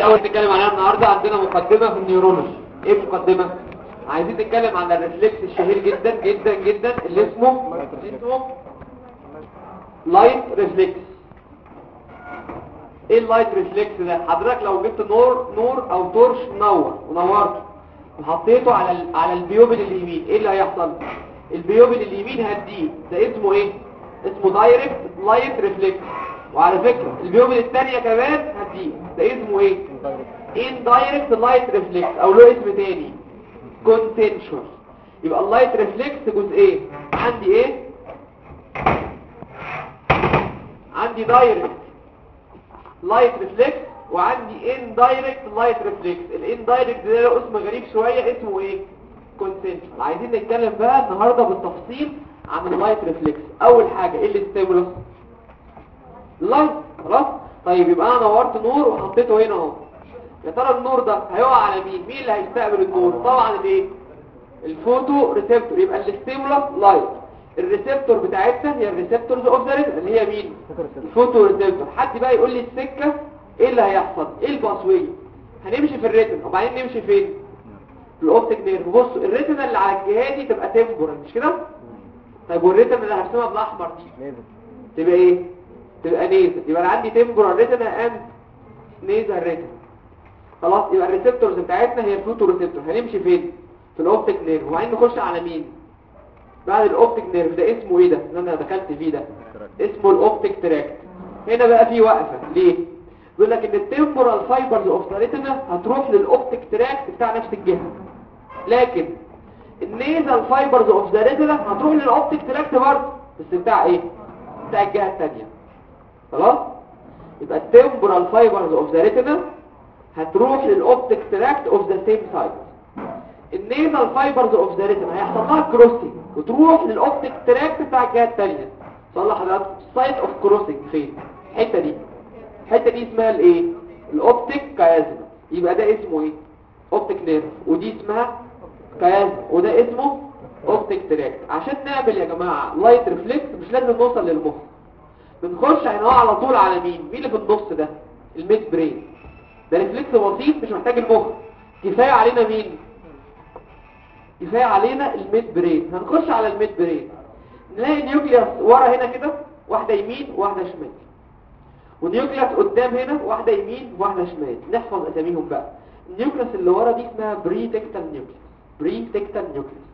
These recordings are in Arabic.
دي أول نتكلم عليها النهارده عندنا مقدمة في ال neurology. إيه المقدمه عايزين نتكلم عن ال reflex الشهير جدا جدا جدا اللي اسمه اسمه light reflex إيه ال light reflex ده؟ حضرتك لو جبت نور نور أو torch منور ونورته وحطيته على ال... على ال pupil اليمين إيه اللي هيحصل؟ ال pupil اليمين هتضيق ده اسمه إيه؟ اسمه direct light reflex وعلى فكرة ال pupil الثانية كمان هتضيق ده اسمه إيه؟ Indirect light reflex أو له اسم تاني. Consensual يبقى ال light reflex جزئين عندي إيه؟ عندي direct light reflex وعندي indirect light reflex ال indirect ده له اسم غريب شوية اسمه إيه؟ Consensual عايزين نتكلم بقى النهاردة بالتفصيل عن ال light reflex أول حاجة إيه ال stimulus light خلاص؟ طيب يبقى أنا نورت نور وحطيته هنا أهو. يا ترى النور ده هيقع على مين؟ مين اللي هيستقبل النور؟ طبعا الايه ال photoreceptor. يبقى ال stimulus light. ال receptor بتاعتنا هي ال receptors of the اللي هي مين؟ ال photoreceptor. حد بقى يقول لي السكة إيه اللي هيحصل؟ إيه ال pathway هنمشي في ال retina. وبعدين نمشي فين؟ في ال optic nerve. بصوا ال retina اللي على الجهة دي تبقى temporal مش كده؟ طيب وال retina اللي هرسمها بالأحمر دي؟ تبقى إيه؟ تبقى nasal يبقى أنا عندي temporal retina and nasal retina خلاص يبقى ال receptors بتاعتنا هي ال photoreceptor. هنمشي فين؟ في ال optic nerve. وبعدين نخش على مين؟ بعد ال optic nerve ده اسمه إيه ده؟ اللي أنا دخلت فيه ده. اسمه ال optic tract هنا بقى في وقفة. ليه؟ بيقول لك إن ال temporal fibers of retina هتروح لل optic tract بتاع نفس الجهة. لكن ال nasal fibers of the retina هتروح لل optic tract برضه. بس بتاع إيه؟ بتاع الجهة الثانية خلاص؟ يبقى ال temporal fibers of the retina هتروح لل optic tract of the same side ال nasal fibers of the retina هيحصل لها crossing وتروح لل optic tract بتاع الجهة الثانية صلح حضرتك site of crossing فين؟ الحتة دي. الحتة دي اسمها الايه؟ ال optic chiasma يبقى ده اسمه إيه؟ optic nerve ودي اسمها chiasma وده اسمه optic tract عشان نعمل يا جماعة light reflex مش لازم نوصل للمخ. بنخش هنا على طول على مين؟ مين اللي في النص ده؟ ال midbrain. ده reflex بسيط مش محتاج المخ. كفاية علينا مين؟ كفاية علينا ال midbrain. هنخش على ال midbrain. نلاقي nucleus ورا هنا كده واحدة يمين وواحده شمال. و nucleus قدام هنا واحدة يمين وواحده شمال. نحفظ أساميهم بقى. ال nucleus اللي ورا دي اسمها pretectal nucleus pretectal nucleus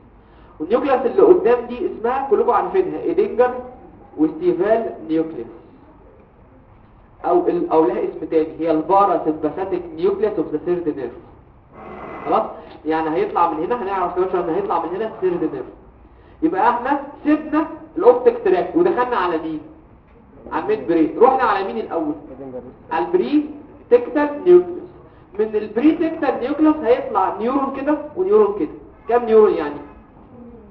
وال nucleus اللي قدام دي اسمها كلكم عارفينها. Edinger-Westphal nucleus أو. أو لها اسم تاني هي ال parasympathetic nucleus of the third nerve خلاص؟ يعني هيطلع من هنا هنعرف شوية إن هيطلع من هنا ال third nerve يبقى إحنا سيبنا ال optic tract ودخلنا على مين؟ على ال midbrain رحنا على مين الأول؟ على ال pretectal nucleus من ال pretectal nucleus هيطلع neuron كده و neuron كده. كام neuron يعني؟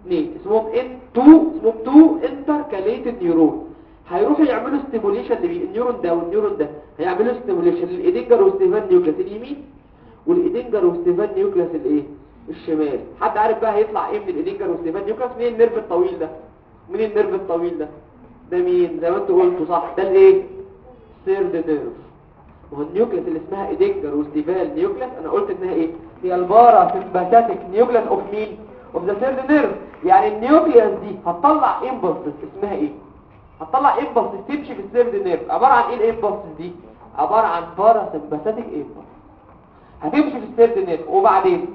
اثنين اسمهم ان 2 اسمهم 2 intercalated neuron هيروحوا يعملوا stimulation لمين؟ ال neuron ده وال neuron ده. هيعملوا stimulation لل Edinger-Westphal nucleus اليمين وال Edinger-Westphal nucleus الإيه؟ الشمال. حد عارف بقى هيطلع إيه من ال Edinger-Westphal nucleus مين ال nerve الطويل ده؟ مين ال nerve الطويل ده؟ ده مين؟ زي ما أنتوا قلتوا صح. ده الإيه؟ third nerve وهو ال nucleus اللي اسمها Edinger-Westphal nucleus أنا قلت إنها إيه؟ هي ال parasympathetic nucleus of مين؟ of nerve يعني ال nucleus دي هتطلع impulse اسمها إيه؟ هتطلع impulse تمشي في ال third nerve عبارة عن إيه ال impulse دي؟ عبارة عن parasympathetic impulse هتمشي في ال third nerve وبعدين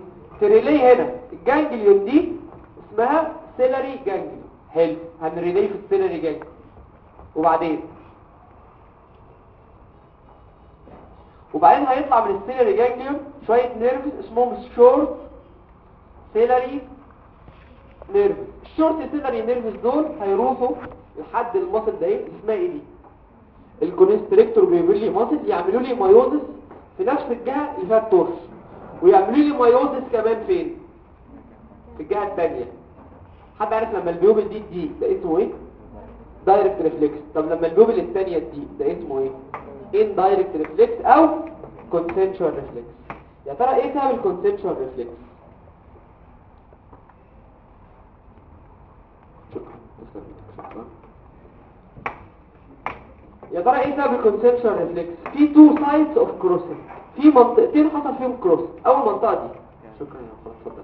ت relay هنا ال ganglion دي اسمها ciliary ganglion حلو. هن relay في ال ciliary ganglion وبعدين؟ وبعدين هيطلع من ال ciliary ganglion شوية nerves اسمهم شورت ciliary nerve ال short ciliary nerves دول هيروحوا لحد ال muscle ده إيه؟ اسمها إيه دي؟ ال constrictor pupillae muscle يعملوا لي miosis في نفس الجهة اللي فيها ال torch ويعملوا لي miosis كمان فين؟ في الجهة الثانية حد عارف لما ال pupil دي دي ده اسمه إيه؟ direct reflex طب لما ال pupil الثانية دي ده اسمه إيه؟ indirect reflex أو consensual reflex يا ترى إيه سبب ال consensual reflex شكرا يا ترى إيه سبب ال consensual reflex في two sites of crossing في منطقتين حصل فيهم cross أول منطقة دي. شكرا يا خلاص اتفضل.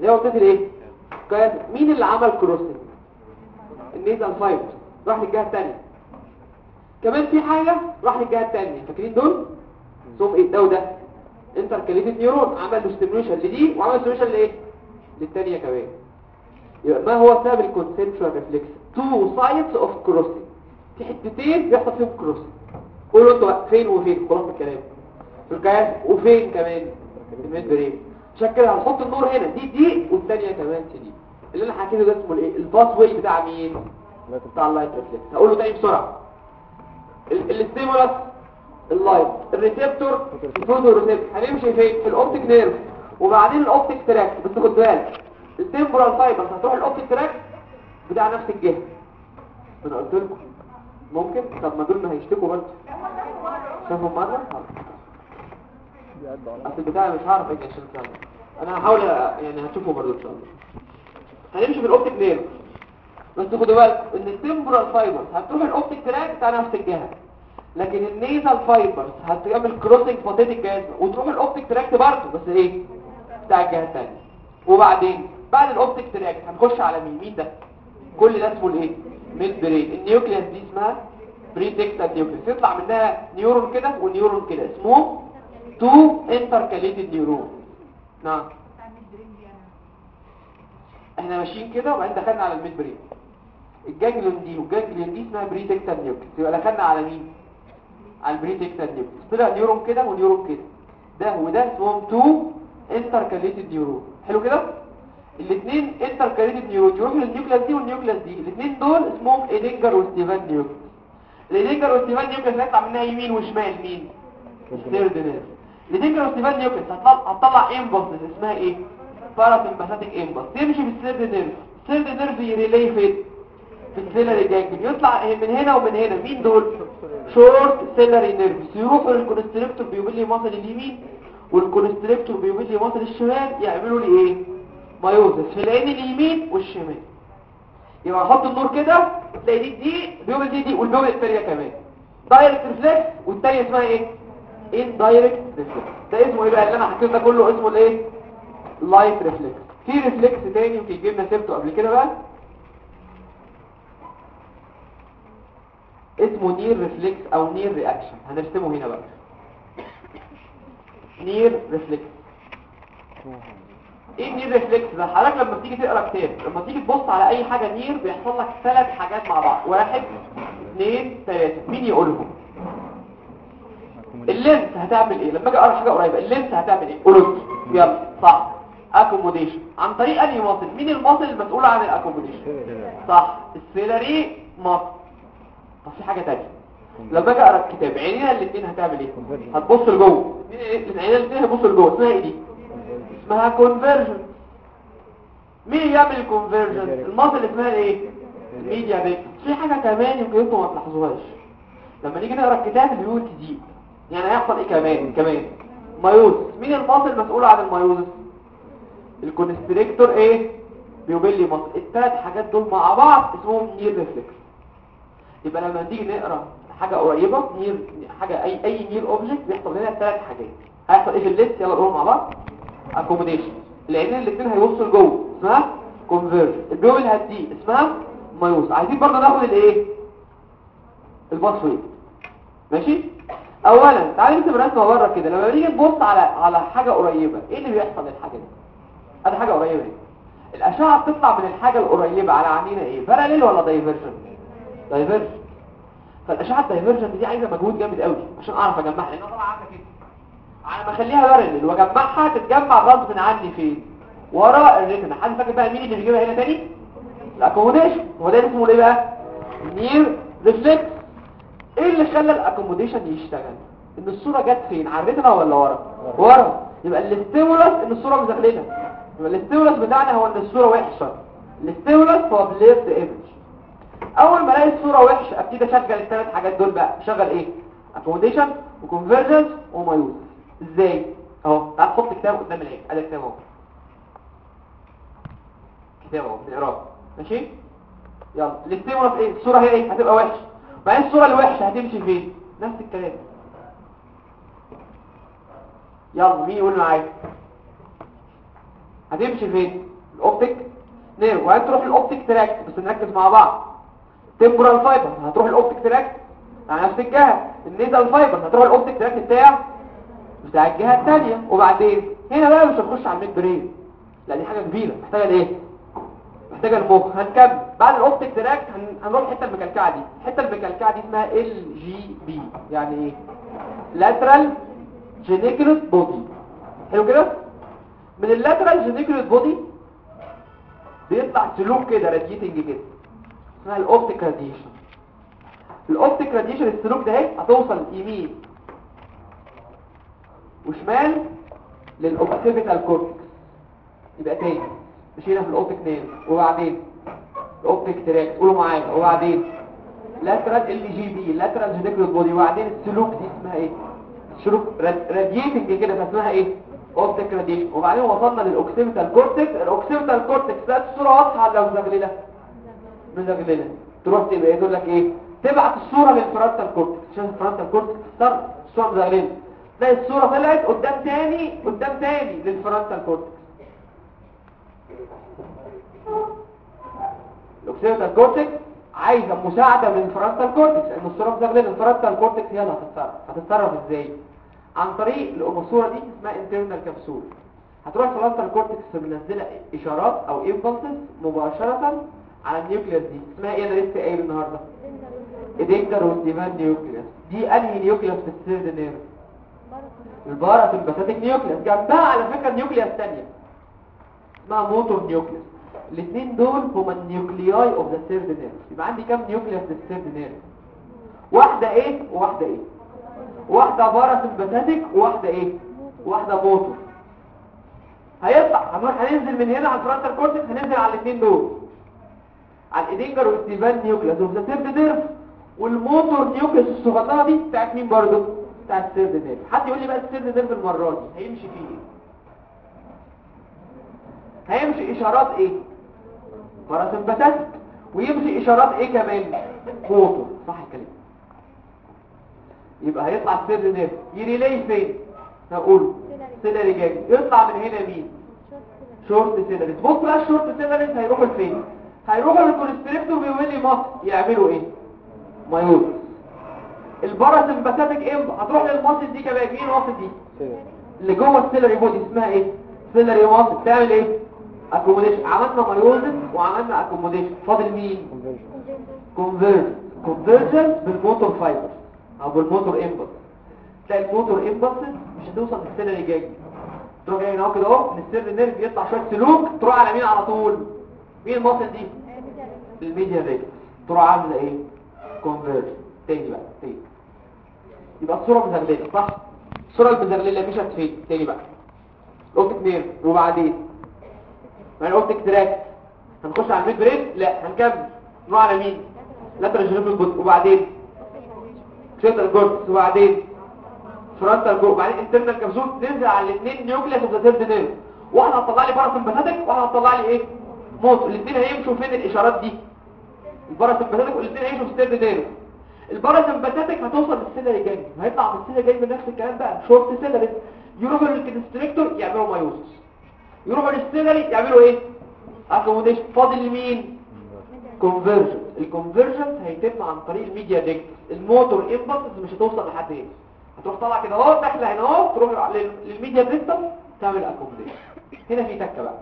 اللي هي منطقه الايه كان مين اللي عمل crossing ال nasal fiber راح للجهة الثانية كمان في حاجة راح للجهة الثانية فاكرين دول؟ اسمهم إيه؟ ده وده. intercalated neuron. عمل له stimulation لدي وعمل stimulation لإيه؟ للثانيه كمان. يبقى ما هو سبب ال consensual reflex two sites of crossing في حتتين بيحصل فيهم crossing قولوا أنتوا فين وفين؟ خلاص الكلام. في الكيان وفين كمان؟ ال midbrain عشان كده هنحط النور هنا. دي دي والثانيه كمان دي. اللي أنا حكيته ده اسمه الايه؟ ال pathway بتاع مين؟ بتاع ال light reflex هقول له تاني بسرعة. ال stimulus ال light ال receptor ال photoreceptor هنمشي فين؟ في ال optic nerve وبعدين ال optic tract بس خد بالك. ال temporal fiber هتروح ال optic tract بتاع نفس الجهة. أنا قلت لكم ممكن؟ طب ما دول ما هيشتكوا برضه. شافوا مرة؟ أصل البتاع مش هعرف أجي عشان كده أنا هحاول يعني هتشوفوا برضه إن شاء الله. هنمشي في ال optic nerve بس خدوا بالك إن ال temporal fibers هتروح ال optic tract بتاع نفس الجهة. لكن ال nasal fibers هتعمل crossing في optic chiasm وتروح ال optic tract برضه. بس إيه؟ بتاع الجهة الثانية وبعدين؟ بعد ال optic tract هنخش على مين؟ مين ده؟ كل ده اسمه الإيه؟ midbrain ال nucleus دي اسمها pretectal nucleus يطلع منها neuron كده و neuron كده. اسمه two intercalated neuron نعم. إحنا ماشيين كده وبعدين دخلنا على ال midbrain ال ganglion دي وال ganglion دي اسمها pretectal nucleus يبقى دخلنا على مين؟ على ال pretectal nucleus طلع neuron كده و neuron كده. ده وده اسمهم two intercalated neuron حلو كده؟ الاثنين intercalated neuron يروحوا لل nucleus دي وال nucleus دي. الاثنين دول اسمهم Edinger-Westphal nucleus ال Edinger-Westphal nucleus هيطلع منها يمين وشمال مين؟ ال third nerve ال Edinger-Westphal nucleus هتطلع هتطلع impulse اسمها إيه؟ parasympathetic impulse تمشي في ال third nerve ال third nerve ي relay فين في ال ciliary ganglion يطلع من هنا ومن هنا. مين دول؟ short ciliary nerves يروحوا لل constrictor pupillae muscle اليمين وال constrictor pupillae muscle الشمال يعملوا لي إيه؟ miosis في العين اليمين والشمال. يبقى أحط النور كده تلاقي دي دي pupil دي دي وال pupil الثانية كمان. direct reflex والثانيه اسمها إيه؟ indirect reflex ده اسمه إيه بقى؟ اللي أنا حكيته ده كله اسمه الإيه؟ light reflex في reflex تاني يمكن جبنا سيرته قبل كده بقى. اسمه near reflex أو near reaction هنرسمه هنا بقى. near reflex إيه ال near reflex ده حضرتك لما بتيجي تقرا كتاب لما تيجي تبص على اي حاجة near بيحصل لك ثلاث حاجات مع بعض. واحد اثنين ثلاثة. مين يقولهم؟ ال lens هتعمل إيه؟ لما أجي اقرا حاجة قريبه ال lens هتعمل إيه؟ قولوا. يلا صح. accommodation عن طريق انهي muscle؟ مين ال muscle المسؤول عن ال accommodation صح. ال ciliary muscle. طب في حاجة ثانية لما أجي اقرا الكتاب عينينا الاثنين هتعمل إيه؟ هتبص لجوه. مين؟ عينينا الاثنين هتبص لجوه. اسمها إيه دي؟ اسمها convergence مين يعمل ال convergence ال muscle اسمها إيه؟ ال medial recti في حاجة كمان يمكن أنتوا ما تلاحظوهاش. لما نيجي نقرأ الكتاب pupil دي يعني هيحصل إيه كمان؟ كمان. miosis. مين ال muscle المسؤول عن ال miosis؟ ال constrictor إيه؟ pupillae muscle الثلاث حاجات دول مع بعض اسمهم near reflex يبقى لما نيجي نقرأ حاجة قريبة near حاجة اي أي near object بيحصل لنا ثلاث حاجات. هيحصل إيه في الليست؟ يلا نقول مع بعض. accommodation العينين الاثنين هيبصوا لجوه. اسمها convergence ال pupil هتضيق اسمها miosis عايزين برضه ناخد الايه ال pathway ماشي؟ اولا تعالى نكتب رسمه بره كده. لما نيجي نبص على على حاجة قريبة إيه اللي بيحصل للحاجة دي؟ أدي حاجة قريبة إيه الأشعة بتطلع من الحاجة القريبة على عينينا إيه؟ parallel ولا divergent divergent فالأشعة ال divergent دي عايزة مجهود جامد قوي عشان أعرف أجمعها لانها طبعا عامله كده على ما اخليها parallel واجمعها تتجمع غصب عني فين ورا ال retina حد فاكر بقى مين اللي بيجيبها هنا تاني؟ ال accommodation هو ده اسمه إيه بقى؟ near reflex إيه اللي خلى ال accommodation يشتغل؟ إن الصورة جت فين؟ على ال retina ولا ورا؟ ورا. يبقى ال stimulus إن الصورة مزغلله يبقى ال stimulus بتاعنا هو إن الصورة وحشة. ال stimulus هو blurred image أول ما ألاقي الصورة وحشة أبتدي أشغل الثلاث حاجات دول بقى. أشغل إيه؟ accommodation و convergence و miosis. إزاي أهو. نحط كتاب قدام العين. ادي كتاب أهو. كتاب أهو بنقراه ماشي؟ يلا. ال stimulus إيه؟ الصورة هي إيه؟ هتبقى وحشة. بعدين الصورة الوحشة هتمشي فين؟ نفس الكلام. يلا مين يقول معايا هتمشي فين؟ ال optic؟ nerve وهتروح ال optic tract بس نركز مع بعض. temporal fiber. هتروح ال optic tract؟ على نفس الجهة. ال nasal fiber. هتروح ال optic tract بتاع بتاع الجهة الثانية وبعدين هنا بقى مش هنخش على ال midbrain لا دي حاجة كبيرة. محتاجة الايه محتاجة المخ. هنكمل. بعد ال optic tract هن... هنروح الحتة المكلكعة دي. الحتة المكلكعة دي اسمها LGB يعني إيه؟ Lateral geniculate body. حلو كده؟ من ال lateral geniculate body بيطلع سلوك كده radiating كده. اسمها ال optic radiation ال optic radiation السلوك ده هتوصل يمين وشمال لل occipital cortex يبقى تاني. مشينا في ال optic nerve وبعدين ال optic tract قولوا معايا. وبعدين lateral LGB lateral geniculate body وبعدين السلوك دي اسمها إيه؟ سلوك radiating كده. فاسمها إيه؟ optic radiation وبعدين وصلنا لل occipital cortex ال occipital cortex ده الصورة واضحة لو مزغلله مزغلله تروح تبقى تقول لك إيه؟ تبعت الصورة لل frontal cortex عشان ال frontal cortex صار الصورة مزغللة. تلاقي الصورة طلعت قدام تاني قدام تاني لل frontal cortex ال occipital cortex عايزة مساعدة من ال frontal cortex لأن الصورة مزغلله ال frontal cortex هي اللي هتتصرف. هتتصرف إزاي؟ عن طريق الأمصورة دي اسمها internal capsule هتروح ال frontal cortex منزلة إشارات أو impulses مباشرة على ال nucleus دي. اسمها إيه؟ أنا لسه قايل النهارده. Edinger-Westphal nucleus دي أنهي nucleus في ال third nerve ال parasympathetic nucleus جنبها على فكرة nucleus ثانية اسمها motor nucleus. الاثنين دول هما ال nuclei of the third nerve يبقى عندي كام nucleus في ال third nerve واحدة إيه وواحدة إيه واحدة parasympathetic وواحدة إيه واحدة موتور. هيطلع. هنروح هننزل من هنا على ال frontal cortex هننزل على الاثنين دول. على ال Edinger-Westphal nucleus. of the third nerve وال motor nucleus الصغيره دي بتاعت مين برضه بتاعت ال third حد يقول لي بقى ال third nerve المره دي؟ هيمشي فيه. إيه هيمشي إشارات إيه؟ parasympathetic ويمشي إشارات إيه كمان؟ موتور صح الكلام. يبقى هيطلع ال third nerve ي relay فين؟ هقول سيلري جاي. يطلع من هنا مين؟ short ciliaries بص بقى ال short ciliaries هيروحوا لفين؟ هيروحوا لل constrictor pupillae muscle يعملوا إيه؟ miosis. ال parasympathetic impulse هتروح لل muscle دي كمان مين muscle دي؟ اللي جوه ال ciliary body اسمها إيه؟ ciliary muscle تعمل إيه؟ accommodation عملنا miosis وعملنا accommodation فاضل مين؟ convergence convergence بال motor fiber أو بال motor impulse تلاقي ال motor impulse مش هتوصل للسيلري جاي. تروح جاي هنا كده أهو من ال third nerve يطلع شوية سلوك تروح على مين على طول؟ مين ال muscle دي؟ ال medial recti تروح عاملة إيه؟ convergence تاني بقى تاني. يبقى الصورة مزغلله صح؟ الصورة المزغلله مشت فين تاني بقى. ال optic nerve وبعدين؟ ما ال optic tract هنخش على ال midbrain لا هنكمل. نروح على مين؟ lateral geniculate وبعدين؟ occipital cortex وبعدين؟ frontal cortex وبعدين internal capsule تنزل على الاثنين. nucleus of the third nerve واحدة هتطلع لي parasympathetic واحدة هتطلع لي إيه؟ موت. الاثنين هيمشوا فين الإشارات دي؟ ال parasympathetic والاثنين هيمشوا في ال third nerve ال parasympathetic هتوصل للسيلري جاي هيطلع من ال ciliary من نفس الكلام بقى. short ciliary يروحوا لل constrictor يعملوا miosis يروحوا لل ciliary يعملوا إيه؟ accommodation فاضل لمين؟ convergence ال convergence هيتم عن طريق ال medial recti. ال motor impulse مش هتوصل لحد هنا. هتروح طالع كده اهو داخلة هنا اهو تروح لل medial recti تعمل accommodation هنا في تكة بقى.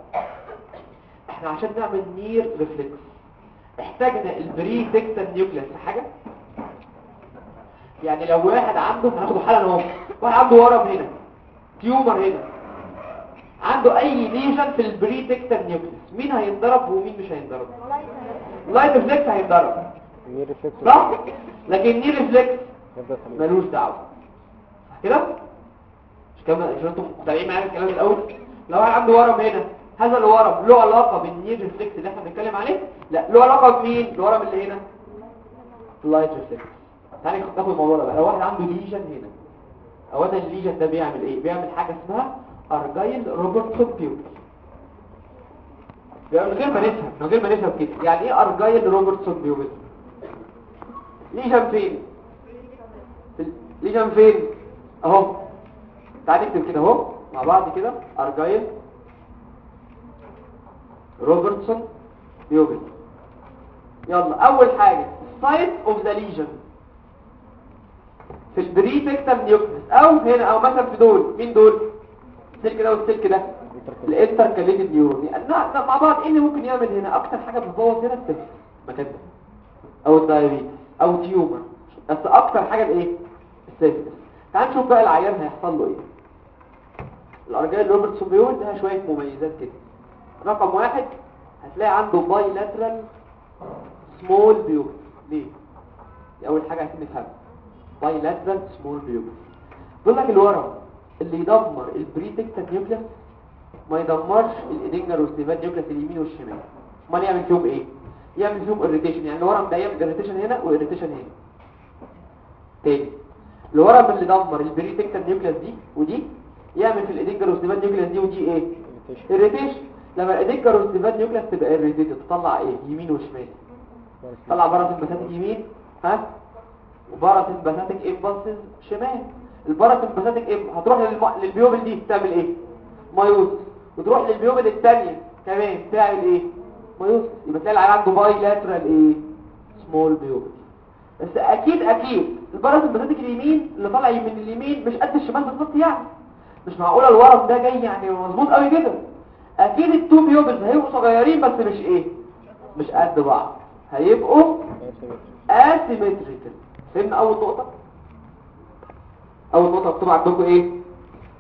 إحنا عشان نعمل near reflex احتاجنا ال pretectal nucleus في حاجة يعني لو واحد عنده هناخده حالا اهو واحد عنده ورم هنا. tumor هنا. عنده أي lesion في ال pretectal nucleus. مين هينضرب ومين مش هينضرب ال light reflex هيتضرب. صح؟ لكن ال near reflex ملوش دعوة. كده؟ مش كده مش أنتم متابعين معايا الكلام الأول؟ لو واحد عنده ورم هنا هذا الورم له علاقة بال near reflex اللي إحنا بنتكلم عليه؟ لا. له علاقة بمين؟ الورم اللي هنا. ال light reflex تعالى ناخد الموضوع ده بقى. لو واحد عنده lesion هنا اولا ال lesion ده بيعمل إيه؟ بيعمل حاجة اسمها Argyll Robertson pupil يعني من غير ما نفهم من غير ما نفهم كده. يعني إيه Argyll Robertson pupil lesion فين؟ lesion فين؟ أهو. تعال نكتب كده أهو. مع بعض كده. Argyll Robertson pupil يلا. أول حاجة site of the lesion في ال pretectal nucleus أو هنا أو مثلا في دول. مين دول؟ السلك ده والسلك ده. ال intercalated neuron. يعني لا مع بعض إيه اللي ممكن يعمل هنا؟ أكتر حاجة بتبوظ هنا السلك. المكان ده أو ال diabetes أو tumor. بس أكتر حاجة الايه السيفلس تعال نشوف بقى العيان هيحصل له إيه. ال Argyll Robertson بيقول لها شوية مميزات كده. رقم واحد هتلاقي عنده bilateral small pupil ليه؟ دي أول حاجة عايزين bilateral small pupil بيقول لك الورم اللي يدمر ال pretectal nucleus ما يدمرش ال Edinger-Westphal nucleus اليمين والشمال. امال يعمل فيهم إيه؟ يعمل فيهم irritation يعني الورم ده يعمل irritation هنا و irritation هنا. تاني. الورم اللي دمر ال pretectal nucleus دي ودي يعمل في ال Edinger-Westphal nucleus دي ودي إيه؟ irritation لما ال Edinger-Westphal nucleus تبقى irritated تطلع إيه؟ يمين وشمال. طلع parasympathetic يمين ها؟ و parasympathetic impulses شمال؟ ال parasympathetic impulse هتروح للم... لل pupil دي تعمل إيه؟ miosis وتروح لل pupil الثانية كمان تعمل إيه؟ miosis يبقى تلاقي العيان عنده bilateral إيه؟ small pupil بس أكيد أكيد. ال parasympathetic اليمين اللي طالع من اليمين مش قد الشمال بالظبط يعني. مش معقولة الورم ده جاي يعني مظبوط قوي كده. أكيد ال two pupils هيبقوا صغيرين بس مش إيه؟ مش قد بعض. هيبقوا asymmetrical. فهمنا أول نقطة. أول نقطة مكتوب عندكم إيه؟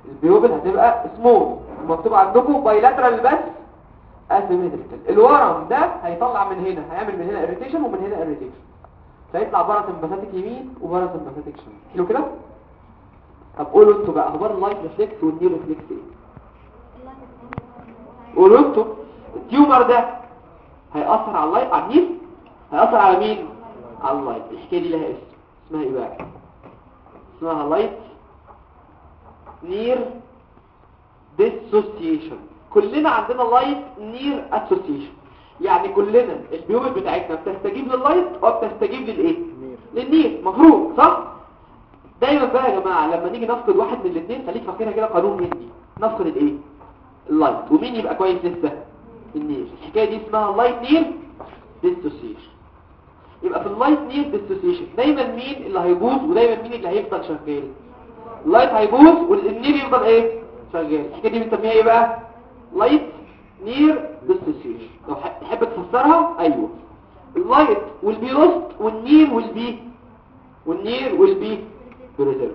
ال pupil هتبقى small مكتوب عندكم bilateral بس asymmetrical الورم ده هيطلع من هنا هيعمل من هنا irritation ومن هنا irritation. فيطلع parasympathetic يمين و parasympathetic شمال. حلو كده؟ طب قولوا أنتوا بقى أخبار ال light reflex وال near reflex إيه؟ قولوا أنتوا ال tumor ده هيأثر على ال light على ال near هيأثر على مين؟ على ال light الحكاية دي لها اسم اسمها إيه بقى؟ اسمها light near dissociation كلنا عندنا light near association يعني كلنا ال pupil بتاعتنا بتستجيب لل light وبتستجيب للإيه؟ لل near. مفروض صح؟ دايما بقى يا جماعة لما نيجي نفقد واحد من الاثنين خليك فاكرها كده قانون هندي. نفقد الايه ال light ومين يبقى كويس لسه؟ ال near. الحكاية دي اسمها light near dissociation يبقى في ال light near dissociation دايما مين اللي هيبوظ ودايما مين اللي هيفضل شغال؟ ال light هيبوظ وال near يفضل إيه؟ شغال. الحكاية دي بنسميها إيه بقى؟ light near dissociation لو تحب تفسرها؟ أيوه. اللايت والبي لوست والنير والبي والنير والبي preserved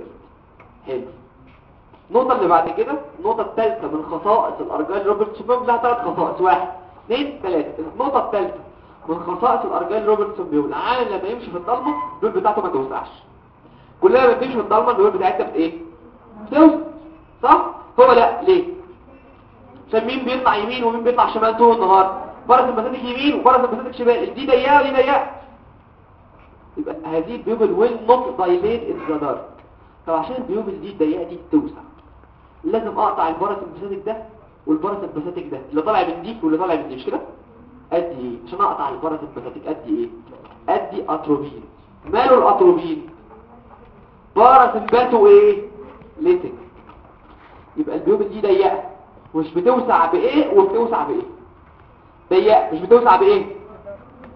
حلو. النقطة اللي بعد كده النقطة الثالثة من خصائص ال Argyll Robertson pupil لها ثلاث خصائص واحد. اثنين ثلاثة. النقطة الثالثة. من خصائص ال Argyll Robertson pupil العالم لما يمشي في الضلمة ال pupil بتاعته ما توسعش. كلنا لما بتمشي في الضلمة ال pupil بتاعتها بت إيه؟ بتوسع. صح؟ هو لأ ليه؟ عشان مين بيطلع يمين ومين بيطلع شمال طول النهار؟ parasympathetic يمين و parasympathetic شمال. دي ضيقة ودي ضيقة. يبقى هذه ال pupil will not dilate in the dark فعشان ال pupil دي الضيقة دي توسع لازم أقطع ال parasympathetic ده وال parasympathetic ده اللي طالع من دي واللي طالع من دي مش كده؟ قد إيه عشان أقطع البرس البساتك قد إيه؟ قد أتروبين. ماله الأتروبين؟ باراسمباتو إيه؟ ليتك. يبقى ال pupil دي ضيقة. مش بتوسع بإيه؟ وبتوسع بإيه؟ ضيقة. مش بتوسع بإيه؟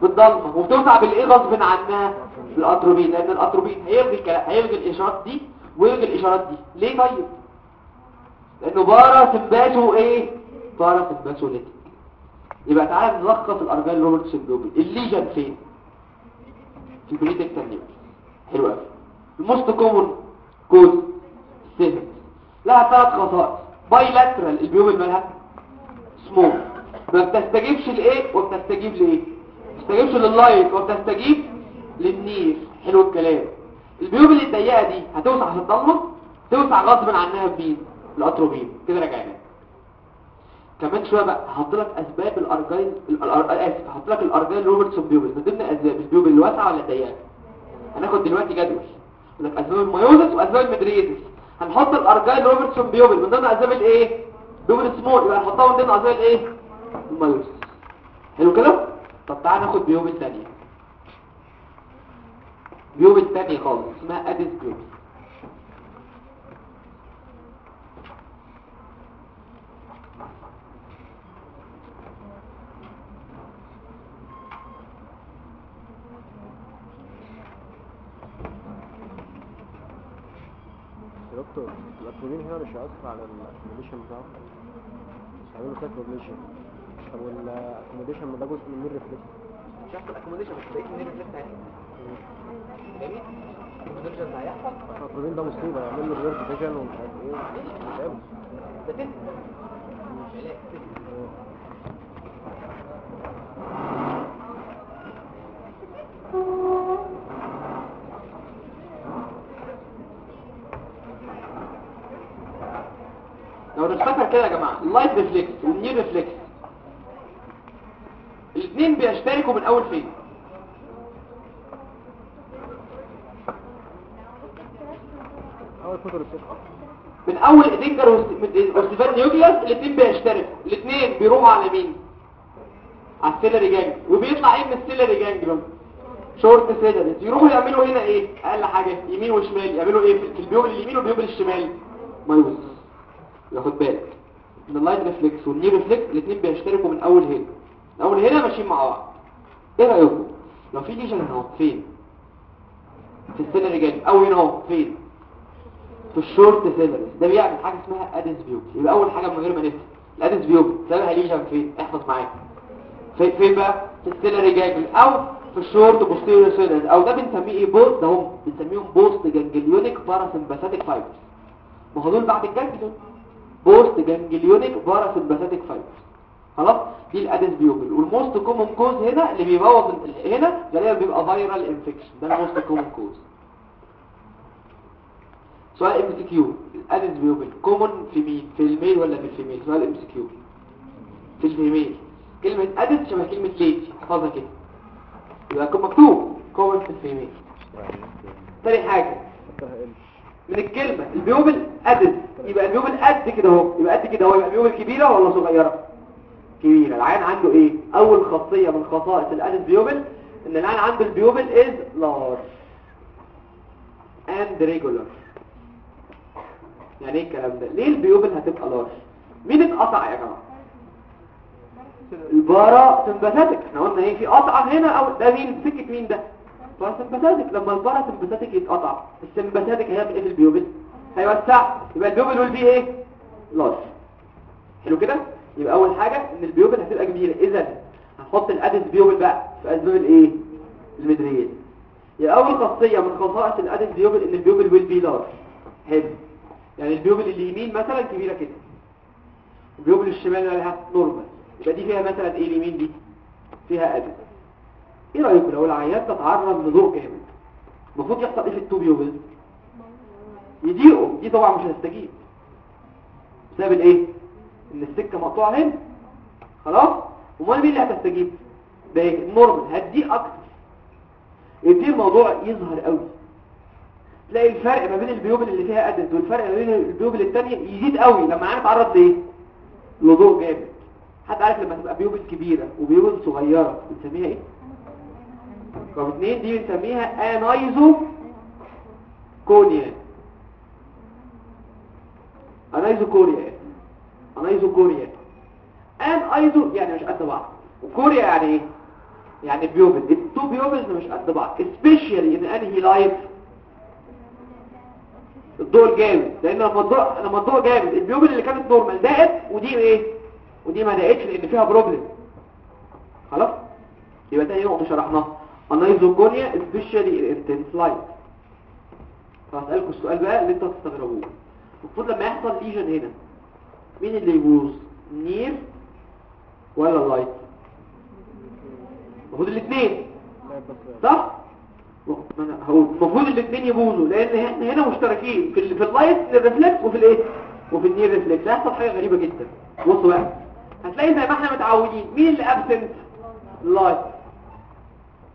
بالضلمة. وبتوسع بالإيه غصب عنها؟ بالأتروبين. لأن الأتروبين هيلغي الكلام هيلغي الإشارات دي ويلغي الإشارات دي. ليه طيب؟ لأنه parasympatho إيه؟ parasympatholytic. يبقى تعالى نلخص ال Argyll Robertson syndrome ال lesion فين؟ في ال pretectal area حلو قوي ال most common cause syphilis لها ثلاث خصائص bilateral ال pupil مالها small ما بتستجيبش لإيه وبتستجيب لإيه؟ ما بتستجيبش لل light وبتستجيب لل near حلو الكلام. ال pupil الضيقه دي هتوسع في الضلمة؟ توسع غصب عنها بمين؟ الاتروبين كده راجعين كمان شوية بقى هحط لك أسباب ال Argyll ال Ar- آسف هحط لك ال Argyll Robertson pupil. من ضمن أسباب ال pupil الواسعه ولا الضيقه هناخد دلوقتي جدول. لك أسباب ال miosis وأسباب ال mydriasis هنحط ال Argyll Robertson pupil. من ضمن أسباب الايه pupil small. يبقى هنحطها من ضمن أسباب الايه ال miosis. حلو كده؟ طب تعالى ناخد pupil ثانية. pupil ثانية خالص اسمها Adie's pupil دكتور الاتروبين هنا مش هيأثر على ال accommodation بتاعه مش هيعمل له cycloplegia طب وال accommodation ده جزء من ال reflex شفت ال accommodation بس بقيت من ال reflex عادي جميل ال accommodation هيحصل ده مصيبة يعمل له vision ومش عارف إيه متعبه ده test علاج كده يا جماعة. ال light reflex وال near reflex الاثنين بيشتركوا من أول فين؟ من أول Edinger-Westphal nucleus الاثنين بيشتركوا الاثنين بيروحوا على مين؟ على ال ciliary ganglion. وبيطلع إيه من ال ciliary ganglion ده short ciliaries يروحوا يعملوا هنا إيه؟ أقل حاجة. يمين وشمال. يعملوا إيه؟ في ال pupil اليمين وال pupil الشمال. miosis. ياخد بالك. ان ال light reflex وال near reflex الاثنين بيشتركوا من أول هنا. من أول هنا ماشيين مع بعض. إيه رأيكم؟ لو في lesion هنا فين؟ في ال ciliary ganglion أو هنا اهو فين؟ في ال short ciliaries ده بيعمل حاجة اسمها Adie's pupil يبقى أول حاجة من غير ما نفهم ال Adie's pupil سببها lesion فين؟ احفظ معايا. فين فين بقى؟ في ال ciliary ganglion أو في ال short posterior ciliaries أو ده بنسميه إيه post ده هم بنسميهم postganglionic parasympathetic fibers ما هو دول بعد ال ganglion postganglionic parasympathetic fibers. خلاص؟ دي ال Adie's pupil وال most common cause هنا اللي بيبوظ هنا غالبا بيبقى viral infection ده ال most common cause سؤال MCQ ال Adie's pupil common في مين؟ في ال male ولا في ال female سؤال MCQ في ال female كلمة Adie's شبه كلمة lady احفظها كده. يبقى مكتوب common في ال female تاني حاجة. من الكلمة ال pupil Adie's يبقى ال pupil قد كده أهو. يبقى قد كده أهو. يبقى ال pupil كبيرة ولا صغيرة؟ كبيرة. العين عنده إيه؟ أول خاصية من خصائص ال Adie's pupil إن العين عنده ال pupil is large and regular. يعني إيه الكلام ده؟ ليه ال pupil هتبقى large مين اتقطع يا جماعة؟ ال para sympathetic إحنا قلنا إيه؟ في قطع هنا أو ده مين؟ سكة مين ده؟ parasympathetic لما ال parasympathetic يتقطع. ال sympathetic هيعمل إيه في ال pupil. هيوسع. يبقى ال pupil be إيه؟ large حلو كده؟ يبقى أول حاجة إن ال pupil هتبقى كبيرة. اذا هنحط ال Adie's pupil بقى في اسباب الايه ال mydriasis يبقى أول خاصية من خصائص ال Adie's pupil إن ال pupil be large. حلو. يعني ال pupil اللي يمين مثلا كبيرة كده. ال pupil الشمال لها normal يبقى دي فيها مثلا إيه اليمين دي؟ فيها ادب إيه رأيكم لو العيان اتعرض لضوء جامد المفروض يحصل إيه في ال two pupils يضيقوا. دي طبعا مش هتستجيب. بسبب الإيه؟ إن السكة مقطوعة هنا. خلاص؟ امال مين اللي هتستجيب؟ ده ال normal هتضيق أكتر. يبتدي الموضوع يظهر قوي. تلاقي الفرق ما بين ال pupil اللي فيها Adie's والفرق ما بين ال pupil الثانية يزيد قوي. لما أنا اتعرض لإيه؟ لضوء جامد. حد عارف لما تبقى pupil كبيرة و pupil صغيرة بنسميها إيه؟ رقم اثنين دي بنسميها anisocoria anisocoria anisocoria an iso يعني مش قد بعض. و coria يعني إيه؟ يعني pupil ال two pupils مش قد بعض. especially in أنهي light الضوء الجامد لأن لما الضوء لما الضوء جامد ال pupil اللي كانت normal ضاقت ودي إيه؟ ودي ما ضاقتش لأن فيها problem خلاص؟ يبقى تاني نقطة شرحناها. anisocoria especially intense light هسألكم السؤال بقى اللي أنتوا هتستغربوه. المفروض لما يحصل lesion هنا مين اللي يبوظ؟ near ولا ال light المفروض الاثنين صح؟ المفروض الاثنين يبوظوا لأن إحنا هنا مشتركين في في ال light ال reflex وفي الايه وفي ال near reflex هيحصل حاجة غريبة جدا. بصوا بقى هتلاقي زي ما إحنا متعودين مين اللي absent ال light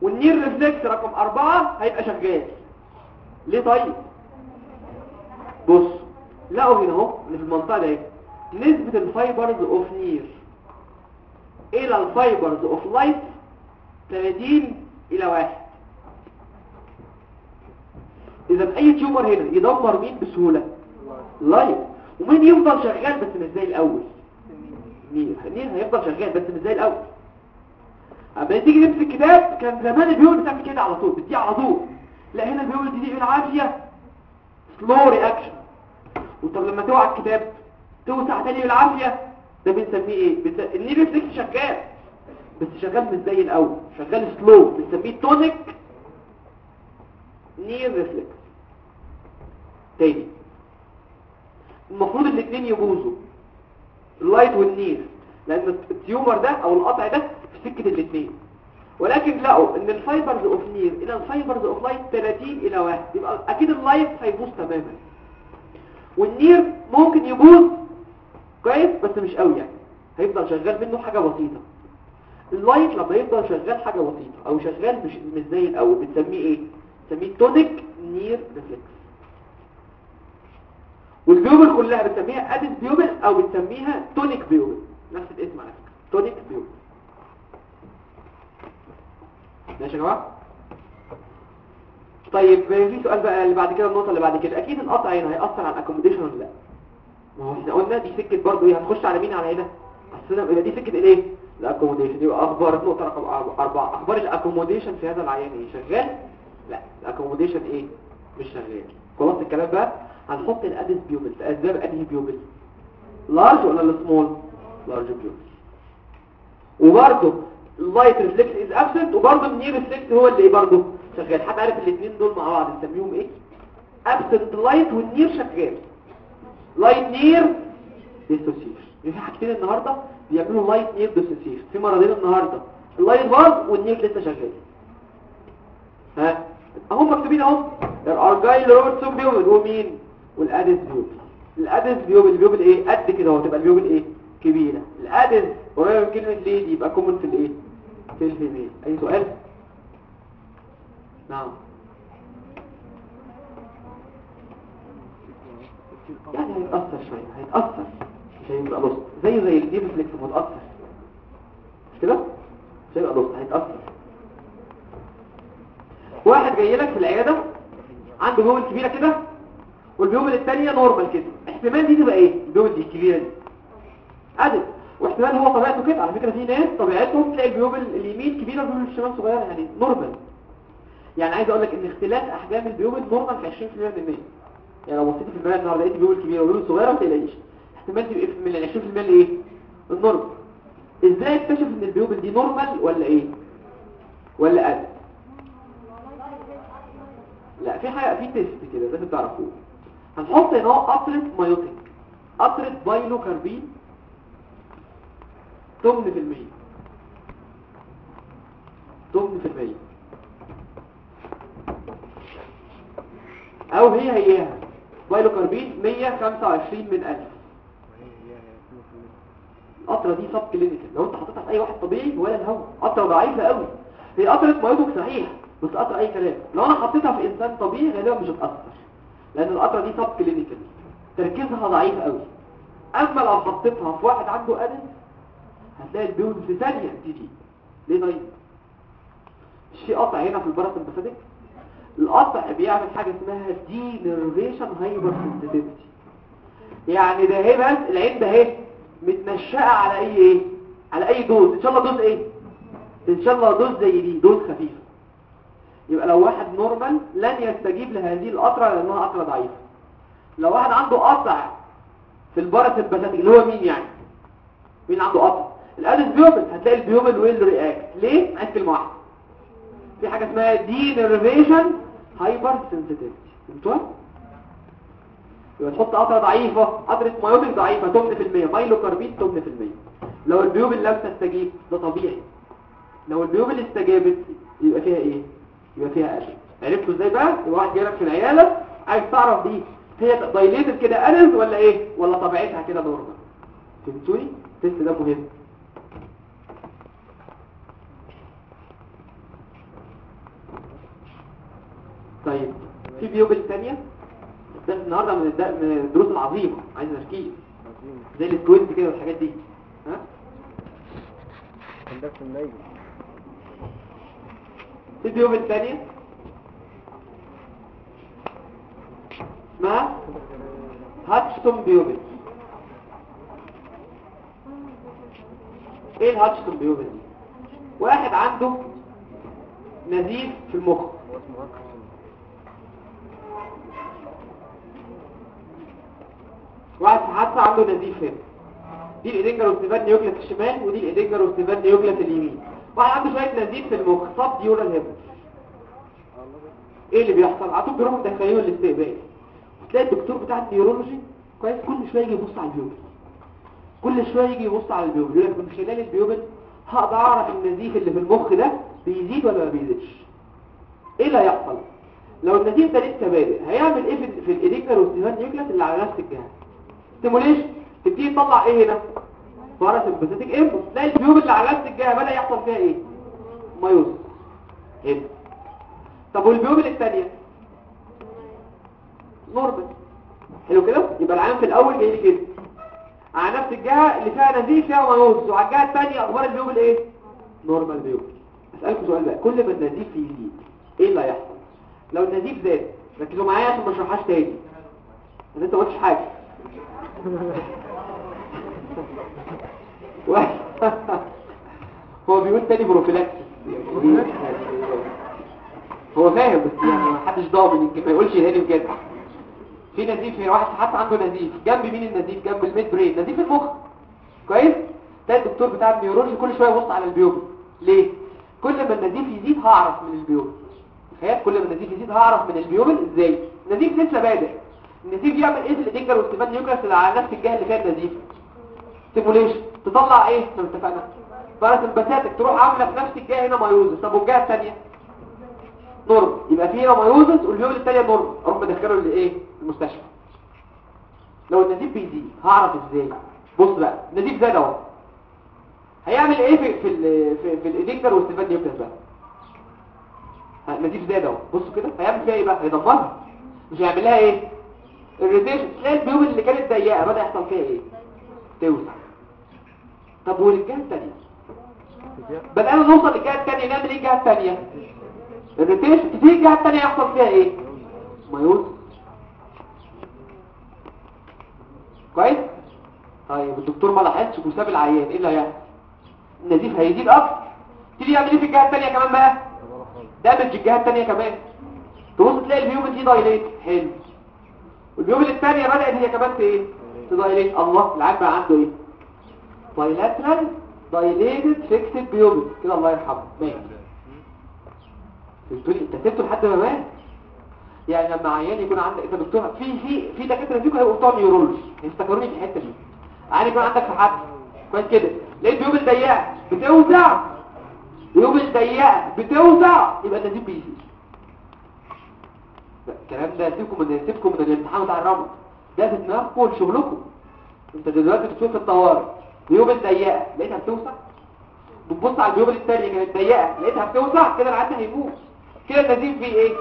وال near reflex رقم أربعة هيبقى شغال. ليه طيب؟ بص لقوا هنا اهو اللي في المنطقة دي نسبة ال fibers of near إلى ال fibers of light 30 إلى 1 إذا أي tumor هنا يدمر مين؟ بسهولة. light ومين يفضل شغال بس مش زي الأول؟ مين مين هيفضل شغال بس مش زي الأول. أما تيجي نمسك الكتاب كان زمان ال pupil بتعمل كده على طول بتدي على طول. لا هنا ال pupil دي بالعافية. slow reaction وطب لما توعى الكتاب توسع تاني بالعافية. ده بنسميه إيه؟ بنس... ال near reflex شغال. بس شغال مش زي الأول. شغال slow بنسميه tonic near reflex تاني. المفروض الاثنين يبوظوا. ال light وال near. لأن ال tumor ده أو القطع ده سكه الاثنين. ولكن لقوا إن ال fibers of near إلى ال fibers of light 30 إلى 1 يبقى أكيد ال light هيبوظ تماما. وال near ممكن يبوظ كويس بس مش قوي يعني. هيفضل شغال منه حاجة بسيطة. ال light لما يفضل شغال حاجة بسيطة أو شغال مش مش زي الأول بنسميه إيه؟ بنسميه tonic near reflex وال pupil كلها بنسميها Adie's pupil أو بنسميها tonic pupil نفس الاسم على فكرة tonic pupil ماشي يا جماعة طيب في سؤال بقى اللي بعد كده النقطة اللي بعد كده. أكيد القطع هنا هيأثر على ال accommodation ولا لأ؟ ما هو إحنا قلنا دي سكة برضه إيه هتخش على مين؟ على هنا. أصل يبقى دي سكة الايه ال accommodation يبقى أخبار النقطه رقم أربعة. أخبار ال accommodation في هذا العيان إيه؟ شغال؟ لا. ال accommodation إيه؟ مش شغال. خلاص الكلام بقى؟ هنحط ال Adie's pupil اسباب انهي pupil large ولا ال small large pupil وبرده ال light reflex is absent وبرده ال near reflex هو اللي إيه برده شغال. حد عارف الاثنين دول مع بعض نسميهم إيه؟ absent light وال near شغال. light near dissociation. في حاجتين النهارده بيعملوا light near dissociation. في مرضين النهارده. ال light باظ وال near لسه شغال. ها؟ اهم مكتوبين أهو. ال Argyll Robertson pupil ومين وال Adie's pupil. ال Adie's pupil pupil إيه؟ قد كده أهو. تبقى ال pupil إيه؟ كبيرة. الادس قريبة من كلمة ليدي يبقى كومن في الإيه؟ في أي سؤال؟ نعم. يعني هيتأثر شوية هيتأثر. مش هيبقى زي زي الديب فليكس متأثر. مش كده؟ مش هيبقى هيتأثر. واحد جاي لك في العيادة عنده بيوبل كبيرة كده وال pupil الثانية normal كده. احتمال دي تبقى إيه؟ ال pupil دي الكبيرة دي. Adie's واحتمال هو طبيعته كده. على فكرة في ناس طبيعتهم تلاقي ال pupil اليمين كبيرة وال pupil الشمال صغيرة يعني normal يعني عايز أقول لك إن اختلاف أحجام ال pupil normal في 20% من المية. يعني لو بصيت في المرايه النهارده لقيت pupil كبيره و pupil صغيره ما تقلقيش. احتمال تبقى من ال 20% لإيه؟ ال normal إزاي اكتشف إن ال pupil دي normal ولا إيه؟ ولا قد لا في حاجة في تيست كده لازم تعرفوه هنحط هنا قطره مايوتيك قطره بايلو كاربين 8% 8% أو هي هيها. بايلو كاربين 125 من 1000 القطره دي سب كلينيكال لو انت حطيتها في أي واحد طبيعي ولا الهوا قطرة ضعيفة قوي. هي قطرة مايوتوك صحيح بس قطرة أي كلام. لو أنا حطيتها في إنسان طبيعي غالبا مش هتأثر. لأن القطرة دي سب كلينيكال تركيزها ضعيف قوي. أما لو حطيتها في واحد عنده ادن هتلاقي البيوت في ثانية تيجي ليه طيب؟ في قطع هنا في البرس البساتيك القطع بيعمل حاجة اسمها دي نيرفيشن هايبر سنسيتيفيتي يعني ده بس العين ده اهي متنشئه على اي إيه؟ على اي dose. إن شاء الله dose إيه؟ إن شاء الله dose زي دي dose خفيفه يبقى لو واحد normal لن يستجيب لهذه القطرة لأنها قطرة ضعيفة. لو واحد عنده قطع في ال parasympathetic اللي هو مين يعني؟ مين عنده قطع؟ ال Adie's pupil هتلاقي ال pupil will react ليه؟ عايز كلمة واحدة. في حاجة اسمها denervation hypersensitivity فهمتوها؟ يبقى تحط قطرة ضعيفة قطرة miotic ضعيفة 8% pilocarpine 8% لو ال pupil لم تستجيب ده طبيعي. لو ال pupil استجابت يبقى فيها إيه؟ يبقى فيها قلب عرفتوا إزاي بقى؟ واحد جاي لك في العيادة عايز تعرف دي هي dilated كده Adie's ولا إيه؟ ولا طبيعتها كده normal فهمتوني؟ ال test ده مهم. طيب في pupil ثانية ده النهارده من الد- من الدروس العظيمة عايز تركيز زي ال squint كده والحاجات دي. ها؟ عندك النيل في pupil ثانية اسمها Hutchinson pupil إيه ال Hutchinson pupil دي؟ واحد عنده نزيف في المخ. Hutchinson حتى عنده نزيف هنا دي ال Edinger-Westphal nucleus الشمال ودي ال Edinger-Westphal nucleus اليمين. واحد عنده شوية نزيف في المخ subdural hemorrhage إيه اللي بيحصل؟ على طول بيروحوا مدخلينه الاستقبال. وتلاقي الدكتور بتاع ال neurology كويس كل شوية يجي يبص على ال pupil كل شوية يجي يبص على ال pupil يقول لك من خلال ال pupil هقدر أعرف النزيف اللي في المخ ده بيزيد ولا ما بيزيدش. إيه اللي هيحصل؟ لو النزيف ده لسه بادئ هيعمل إيه في, ال Edinger-Westphal nucleus اللي على نفس الجهة stimulation تبتدي تطلع إيه هنا؟ parasympathetic impulse تلاقي ال pupil اللي على نفس الجهة بدأ يحصل فيها إيه؟ miosis هنا طب وال pupil الثانية؟ normal حلو كده؟ يبقى العيان في الأول جاي كده. على نفس الجهة اللي فيها نزيف فيها miosis وعلى الجهة الثانية أخبار ال pupil إيه normal pupil أسألكم سؤال بقى. كل ما النزيف يزيد إيه اللي هيحصل؟ لو النزيف زاد ركزوا معايا عشان ما أشرحهاش تاني. أنت ما قلتش حاجة. هو بيقول تاني prophylaxis هو فاهم بس يعني ما حدش ضامن يمكن ما يقولش تاني بجد. في نزيف هنا واحد حتى عنده نزيف. جنب مين النزيف؟ جنب ال midbrain. نزيف المخ. كويس؟ ده الدكتور بتاع ال neurology كل شوية يبص على ال pupil ليه؟ كل ما النزيف يزيد هعرف من ال pupil تخيل؟ كل ما النزيف يزيد هعرف من ال pupil إزاي؟ النزيف لسه بادئ. النزيف يعمل إيه في ال Edinger-Westphal nucleus على نفس الجهة اللي فيها النزيف stimulation تطلع إيه؟ إحنا اتفقنا. parasympathetic تروح عاملة في نفس الجهة هنا miosis. طب والجهة الثانية normal يبقى في هنا miosis وال pupil الثانية normal أروح مدخله لإيه؟ المستشفى. لو النزيف بيزيد هعرف إزاي بص بقى النزيف زاد أهو. هيعمل إيه في في في, في ال Edinger-Westphal nucleus بقى؟ النزيف زاد أهو. بصوا كده هيعمل فيها إيه بقى؟ هيدمرها. مش هيعمل لها إيه؟ irritation تلاقي ال pupil اللي كانت ضيقة بدا يحصل فيها إيه؟ توسع. طب والجهة الثانية بدأنا نوصل للجهة الثانية نعمل إيه الجهة الثانية irritation تيجي الجهة الثانية يحصل فيها إيه؟ miosis كويس؟ طيب الدكتور ما لاحظش وساب العيان إيه اللي هيحصل؟ النزيف هيزيد أكتر. تيجي يعمل إيه في الجهة الثانية كمان بقى؟ damage الجهة الثانية كمان. تبص تلاقي ال pupil دي dilated حلو. وال pupil الثانية بدات هي كمان في إيه؟ ت dilate الله العيان بقى عنده إيه؟ bilateral dilated fixed pupil كده الله يرحمه. ماشي. لي أنت سبته لحد ما مات؟ يعني لما عيان يكون عندك أنت دكتور في في في دكاترة فيكم هيبقوا بتوع neurology يفتكروني في الحتة دي. عيان يكون عندك في حد كويس كده لقيت pupil ضيقه بتوسع pupil ضيقه بتوسع يبقى النزيف بيزيد الكلام ده سيبكم من سيبكم من الامتحان بتاع الرمل. ده في دماغكم وشغلكم انت دلوقتي بتشوف الطوارئ. pupil ضيقه لقيتها بتوسع. بتبص على ال pupil الثانية كانت ضيقة لقيتها بتوسع كده العيان هيموت كده النزيف فيه إيه؟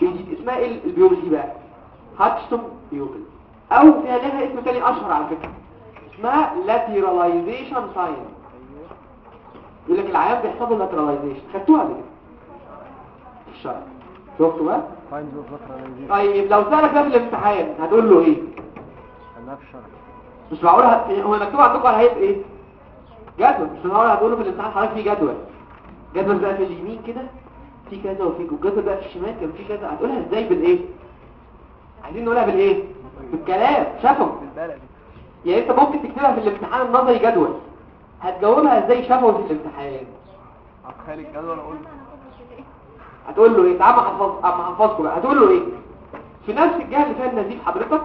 بيزيد اسمها إيه ال pupil دي بقى. Hutchinson pupil أو فيها لها اسم تاني أشهر على فكرة. اسمها lateralization sign يقول لك العيان بيحصل له lateralization خدتوها قبل كده؟ في الشرعي شفتوا بقى؟ طيب لو سألك في الامتحان هتقول له إيه؟ مش معقول. هو مكتوب عندكم على هيئه إيه؟ جدول. مش معقول هتقول له في الامتحان حضرتك في جدول. جدول بقى في اليمين كده في كذا وفي والجدول بقى في الشمال كان في كذا. هتقولها إزاي بالإيه؟ عايزين نقولها بالإيه؟ بالكلام. بالبلد يعني أنت ممكن تكتبها في الامتحان النظري جدول. هتجاوبها إزاي شفوي في الامتحان؟ اتخيل الجدول أقول هتقول له إيه؟ تعال ما حفظ اما حفظكم بقى. هتقول له إيه؟ في نفس الجهه اللي فيها النزيف حضرتك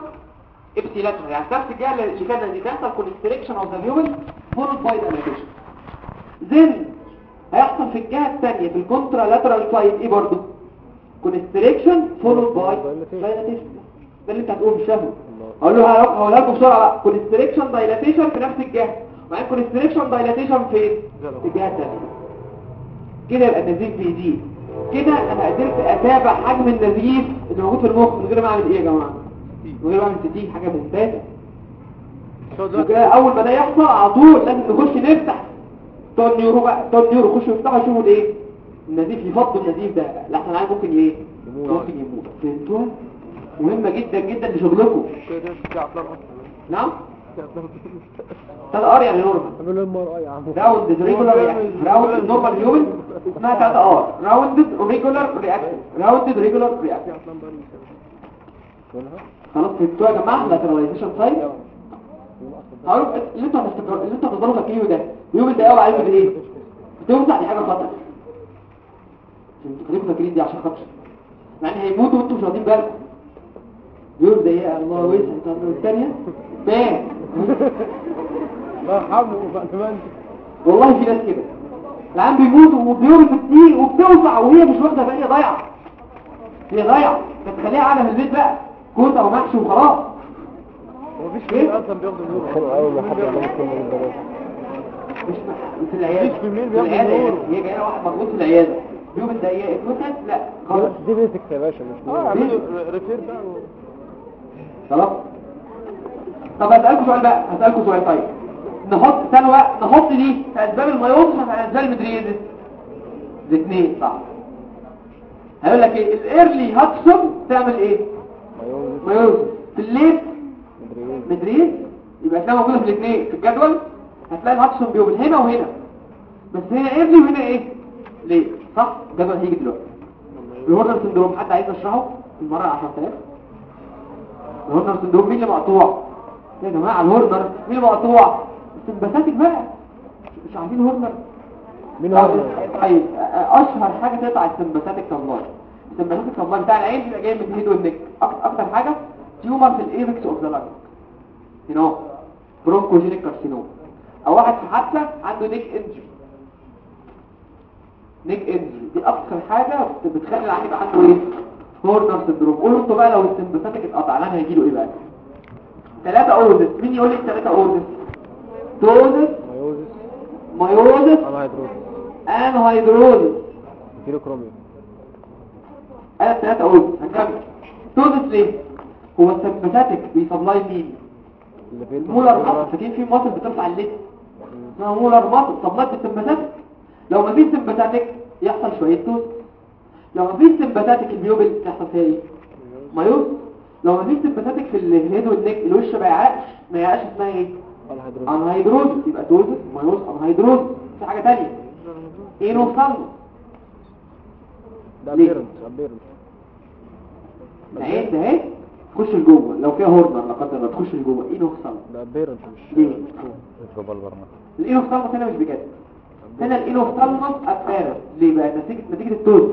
ipsilateral يعني في نفس الجهه اللي فيها النزيف يحصل constriction of the pupil followed by dilatation then هيحصل في الجهة الثانية في ال contralateral side إيه برضه؟ constriction followed by dilatation ده اللي انت هتقوله في الشهر أقول له هقولها لكم بسرعة بقى. constriction dilatation في نفس الجهة. وبعدين constriction dilatation فين؟ في الجهة الثانية. كده يبقى النزيف بيزيد. كده أنا قدرت أتابع حجم النزيف اللي موجود في المخ من غير ما أعمل إيه يا جماعة؟ من غير ما أعمل CT دي حاجة ممتازة. أول ما ده يحصل على طول لازم نخش نفتح بتوع ال neuro بقى بتوع ال neuro يخشوا يفتحوا يشوفوا الإيه؟ النزيف يفضوا النزيف ده. لحسن عيل ممكن إيه. ممكن يموت. فهمتوها مهمة جدا جدا لشغلكم. نعم؟ في افلام ثلاث ار يعني نورمال ار راوند ريجولار راوند نورمال هيومن اسمها 3 ار راوندد ريجولار رياكشن راوندد ريجولار رياكشن خلاص فهمتوها يا جماعة لاتراليزيشن سايد هقول اللي أنتوا هتفتكروا اللي أنتوا هتفضلوا فاكرينه ده يوم الدقايق عليه بايه بتوسع دي حاجة خطر أنتوا خليكم فاكرين دي عشان خاطر يعني هيموتوا وانتوا مش واخدين بالكم يوم ضيقه الله وسع طب والثانيه مات الله يرحمه وفأتمنى والله في ناس كده. العيال بيموتوا وبيورث بتضيق وبتوسع وهي مش واخدة بالها ضايعة. هي ضايعة. كانت تخليها قاعدة في البيت بقى. كوسة ومحشي وخلاص. ومفيش إيه؟ مين أصلا بياخد النور حلو قوي ما حد يعمل كده من ده مش في العياده مفيش في مين في بياخد. يعني. هي جاية واحد مربوط في العيادة. يوم الدقيقة اتوسعت لا. خلاص دي بيتك يا باشا مش آه نور. اعملوا review بقى و- خلاص. طب هسألكم سؤال بقى هسألكم سؤال طيب. نحط ثانية بقى نحط دي في أسباب ال miosis في أسباب ال mydriasis الاثنين صح. هيقول لك إيه ال early Hutchinson تعمل إيه؟ miosis في ال late mydriasis يبقى هتلاقيها موجودة في الاثنين في الجدول. هتلاقي ال Hutchinson pupil هنا وهنا. بس هنا early وهنا إيه؟ ليه صح؟ الجدول هيجي دلوقتي. ال Horner syndrome حد عايز اشرحه المرة 10000 ال Horner syndrome مين اللي مقطوع؟ يا جماعة الهورنر. مين مقطوع ال sympathetic بقى. مش عارفين هورنر. مين هو طيب أشهر حاجة تقطع ال sympathetic كمبار ال sympathetic كمبار بتاع العين بيبقى جاي من ال head وال neck أكتر حاجة tumor في ال apex of the lung هنا bronchogenic carcinoma أو واحد في حادثة عنده neck injury neck injury دي أكتر حاجة بت- بتخلي العين يبقى عنده إيه؟ Horner syndrome قولوا أنتوا بقى لو ال sympathetic اتقطع العين هيجيله إيه بقى؟ ثلاثة osis مين يقول لي الثلاثة osis ptosis miosis. miosis. anhidrosis anhidrosis heterochromia أنا الثلاثة osis هنكمل. ptosis ليه؟ هو ال sympathetic بي supply مين؟ Müller muscle فاكرين في muscle بترفع ال lid. اسمها Müller muscle supply بال sympathetic لو ما فيش sympathetic يحصل شوية ptosis لو ما فيش sympathetic ال pupil يحصل فيها إيه؟ miosis لو فيش sympathetic في ال head وال neck الوش ما يعرقش ما يعرقش اسمها إيه؟ anhidrosis يبقى ptosis miosis anhidrosis في حاجة تانية. enophthalmos ده ليه؟ apparent apparent العين ده اهي تخش لجوه. لو فيها هورنر لا قدر الله تخش لجوه. enophthalmos ده apparent مش real؟ برمجة ال enophthalmos هنا مش بجد. هنا ال enophthalmos apparent ليه بقى؟ نتيجة نتيجة ال ptosis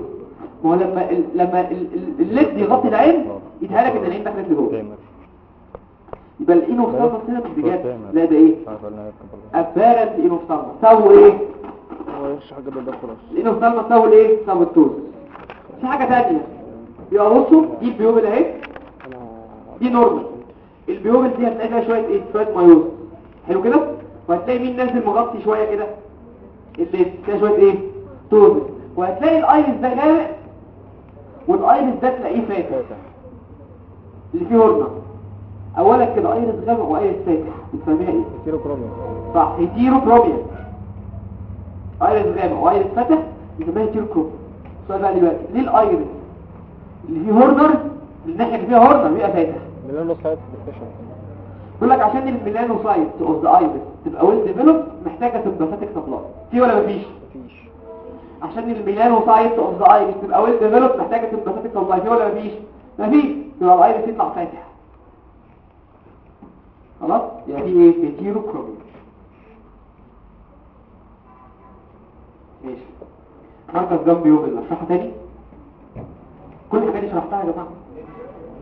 ما هو لما. لما ال... ال- ال lid يغطي العين يتهيألك إن العين دخلت لجوه يبقى هنا مش بجد. لا ده إيه؟ مش عارف قلنا إيه؟ مفيش حاجة ده خلاص ال enophthalmos سووا إيه؟ سووا ال ptosis. في حاجة تانية. يبقى بصوا دي ال pupil أهي. دي normal. ال pupil دي هتلاقي فيها شوية إيه؟ شوية miosis. حلو كده؟ وهتلاقي مين نازل مغطي شوية كده؟ اللي فيها شوية إيه؟ ptosis. وهتلاقي ال iris ده غامق وال iris ده تلاقيه فاتح. فاتح اللي فيه هورنر اولا كده iris غامق و iris فاتح بتسميها إيه؟ heterochromia صح heterochromia iris غامق و iris فاتح بنسميها heterochromia السؤال بقى دلوقتي ليه ال iris اللي فيه هورنر الناحية اللي فيها هورنر بيبقى فاتح؟ melanocyte deficiency بيقول لك عشان ال melanocyte of the iris تبقى well developed محتاجة sympathetic supply في ولا مفيش؟ مفيش. عشان ال melanocyte of the iris تبقى well developed محتاجة supply في ولا مفيش؟ مفيش. يبقى ال iris يطلع فاتح خلاص؟ يبقى دي إيه؟ heterochromia ماشي. Marcus Gunn pupil اشرحها تاني. كل الحاجات دي شرحتها يا جماعة؟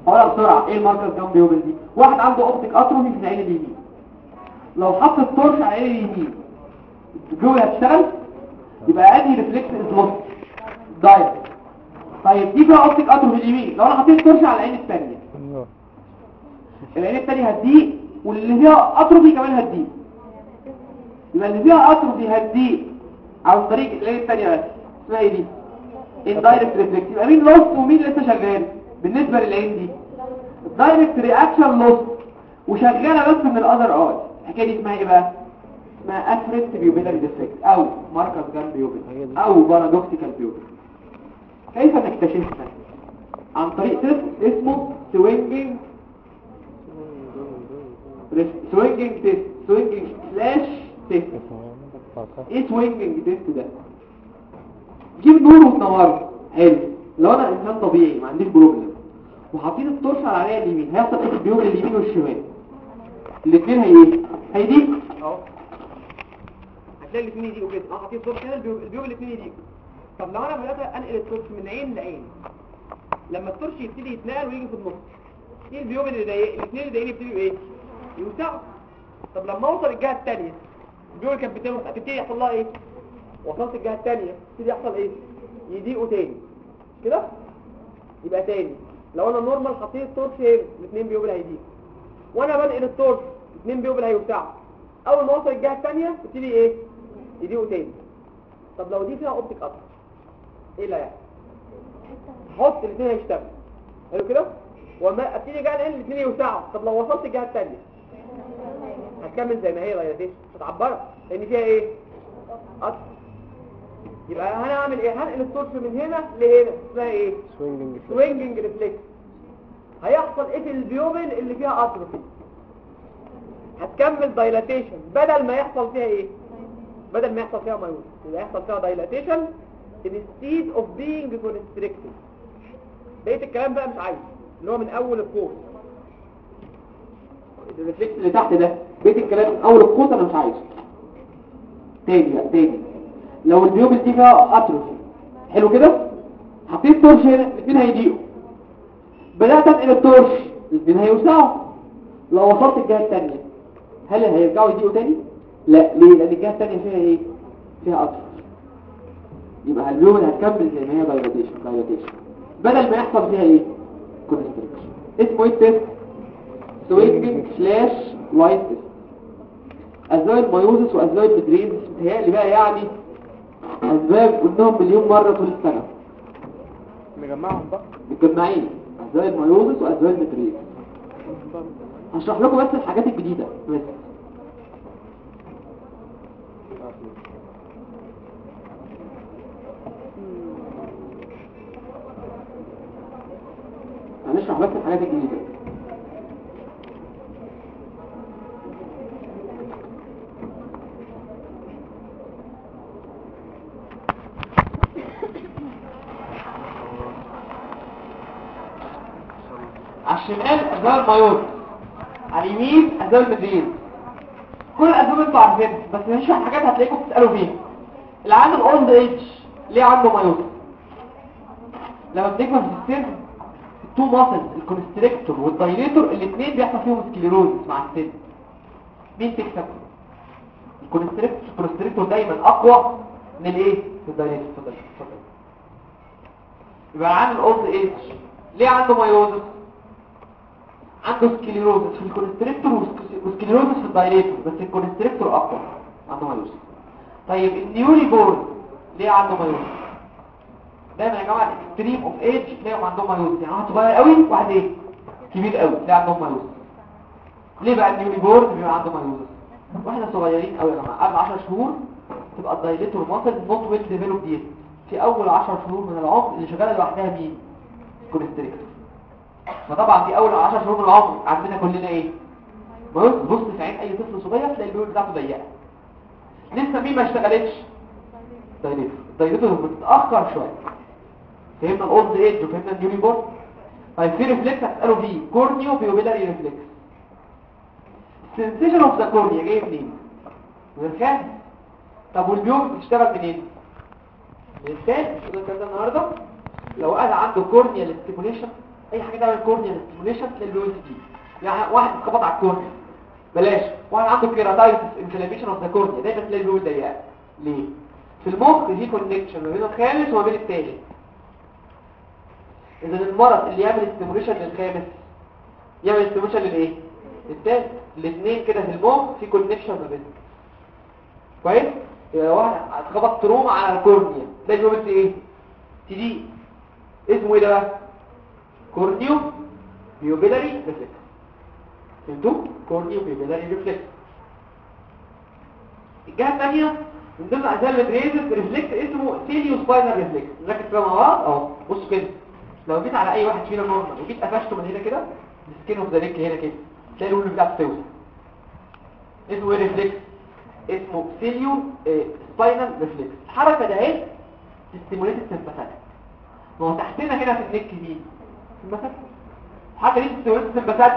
هقولها بسرعة. إيه ال Marcus Gunn pupil دي؟ واحد عنده optic atrophy في العين اليمين لو حط ال torch على العين اليمين الجوه هتشتغل؟ يبقى انهي reflex lost direct طيب دي فيها optic atrophy اليمين لو أنا حطيت ال torch على العين الثانية العين الثانية هتضيق واللي فيها atrophy كمان هتضيق. يبقى اللي فيها atrophy هتضيق عن طريق العين الثانية بس. اسمها إيه دي؟ ال direct reflex يبقى مين lost ومين لسه شغال؟ بالنسبة للعين دي. ال direct reaction lost وشغالة بس من ال other eye الحكاية دي اسمها إيه بقى؟ اسمها afferent pupillary defect أو Marcus Gunn pupil أو paradoxical pupil كيف نكتشفها؟ عن طريق test اسمه swinging swinging test swinging flash test إيه swinging test ده؟ جيب نور وتنوره. حلو. لو أنا إنسان طبيعي ما عنديش problem وحاطين ال torch على العينيه اليمين. هيحصل إيه؟ في اليمين والشمال. الاثنين هي إيه؟ أهو. هتلاقي الاثنين يضيقوا كده آه حاطين صوره كده ال pupil الاثنين يضيقوا طب لو أنا بدات أنقل ال torch من عين لعين لما ال torch يبتدي يتنقل ويجي في النص إيه ال pupil اللي ضايق الاثنين اللي ضايقين يبتدوا إيه؟ يوسعوا. طب لما أوصل الجهة الثانية ال pupil اللي كانت بتوسع هتبتدي يحصل لها إيه؟ وصلت الجهة الثانية يبتدي يحصل إيه؟ يضيقوا تاني. كده؟ يبقى تاني. لو أنا normal حطيت ال torch هنا الاثنين pupil اللي هيضيقوا وأنا بنقل ال torch الاثنين pupil اللي هيوسعوا. أول ما أوصل الجهة الثانية يبتدي إيه؟ يضيقوا تاني طب لو دي فيها optic atrophy إيه اللي هيحصل؟ حط الاثنين هيشتغلوا. حلو كده؟ وما أبتدي جاي انقل الاثنين يوسعوا. طب لو وصلت الجهه الثانية هتكمل زي ما هي غيرتش هتعبرها لأن فيها إيه؟ قطر يبقى أنا هعمل إيه؟ هنقل ال torch من هنا لهنا. اسمها إيه؟ swinging swinging reflex هيحصل إيه في ال pupil اللي فيها atrophy هتكمل dilatation بدل ما يحصل فيها إيه؟ بدل ما يحصل فيها miosis يبقى يحصل فيها dilatation instead of being constricted. بقيت الكلام بقى مش عايز. اللي هو من أول القوس. ال reflex اللي تحت ده بقيت الكلام من أول القوس أنا مش عايزه تاني بقى تاني. لو ال pupil دي فيها atrophy حلو كده؟ حطيت torch هنا الاثنين هيضيقوا بدأت أنقل ال torch الاثنين هيوسعوا. لو وصلت الجهة الثانية هل هيرجعوا يضيقوا تاني؟ لا ليه؟ لأن الجهة الثانية فيها إيه؟ فيها atrophy يبقى ال pupil هتكمل زي ما هي dilatation dilatation بدل ما يحصل فيها إيه؟ constriction اسمه إيه ال test swinging flash light test اسباب ال miosis واسباب ال mydriasis متهيألي بقى يعني أسباب قلناهم مليون مرة طول السنة. نجمعهم بقى. متجمعين. اسباب الميوزس واسباب المدرينز هشرح لكم بس الحاجات الجديدة بس. هنشرح بس الحاجات الجديدة. على الشمال أسباب ال miosis على اليمين أسباب ال mydriasis كل الأسباب أنتوا عارفينها بس هنشرح حاجات هتلاقيكم بتسألوا فيها. اللي عنده ال old age ليه عنده miosis لما بنكبر في السن ال two muscles ال constrictor وال dilator الاثنين بيحصل فيهم sclerosis مع السن مين تكسب؟ ال constrictor دايما أقوى من الايه ال dilator اتفضل اتفضل. يبقى عنده ال old age ليه عنده miosis عنده sclerosis في ال constrictor و sc- و sclerosis في ال dilator بس ال constrictor أقوى عنده miosis طيب ال newly born ليه عنده miosis دايما يا جماعة ال extreme of age تلاقيهم عندهم miosis يعني واحد صغير قوي واحد إيه كبير قوي تلاقي عندهم miosis ليه بقى ال newly born بيبقى عنده miosis وإحنا صغيرين قوي يا جماعة قبل 10 شهور تبقى ال dilator muscle not well developed في اول 10 شهور من العمر اللي شغاله لوحدها مين constrictor فطبعا في اول 10 شهور من العمر عندنا كلنا إيه بص في عين اي طفل صغير تلاقي ال pupil بتاعته ضيقه لسه مين ما اشتغلتش dilator ال dilator بتتاخر شوية فهمنا ال old age وفهمنا ال newly born طيب في reflex هتسالوا فيه corneo pupillary reflex sensation of the cornea جاي منين من الخامس طب وال pupil بتشتغل منين من الثالث الكلام ده النهارده لو قاعد عنده cornea stimulation أي حاجة تعمل cornea تلاقي ال pupil دي. يعني واحد اتخبط على ال cornea بلاش. واحد عنده keratitis inflammation of the cornea دايما تلاقي ال pupil ضيقه ليه؟ في المخ في connection ما بين الخامس وما بين الثالث اذا المرض اللي يعمل stimulation للخامس يعمل stimulation للإيه؟ للثالث الاثنين كده في المخ في connection ما بينهم. كويس؟ يبقى واحد اتخبط trauma على ال cornea. ده جوه إيه؟ تدي اسمه إيه ده بقى؟ corneo pupillary reflex. فهمتوا؟ corneo pupillary reflex. الجهة الثانية من ضمن أسباب ال mydriasis reflex اسمه cilio spinal reflex. نركز كده مع بعض؟ أهو. بصوا كده. لو جيت على أي واحد فينا normal وجيت قفشته من هنا كده ال skin of the neck هنا كده تلاقي الولد بتاعته توسع. اسمه إيه؟ reflex اسمه cilio spinal reflex الحركة ده اهي ت stimulate ال sympathetic ما هو تحتنا هنا في ال neck مين ال sympathetic الحركة دي ت stimulate ال sympathetic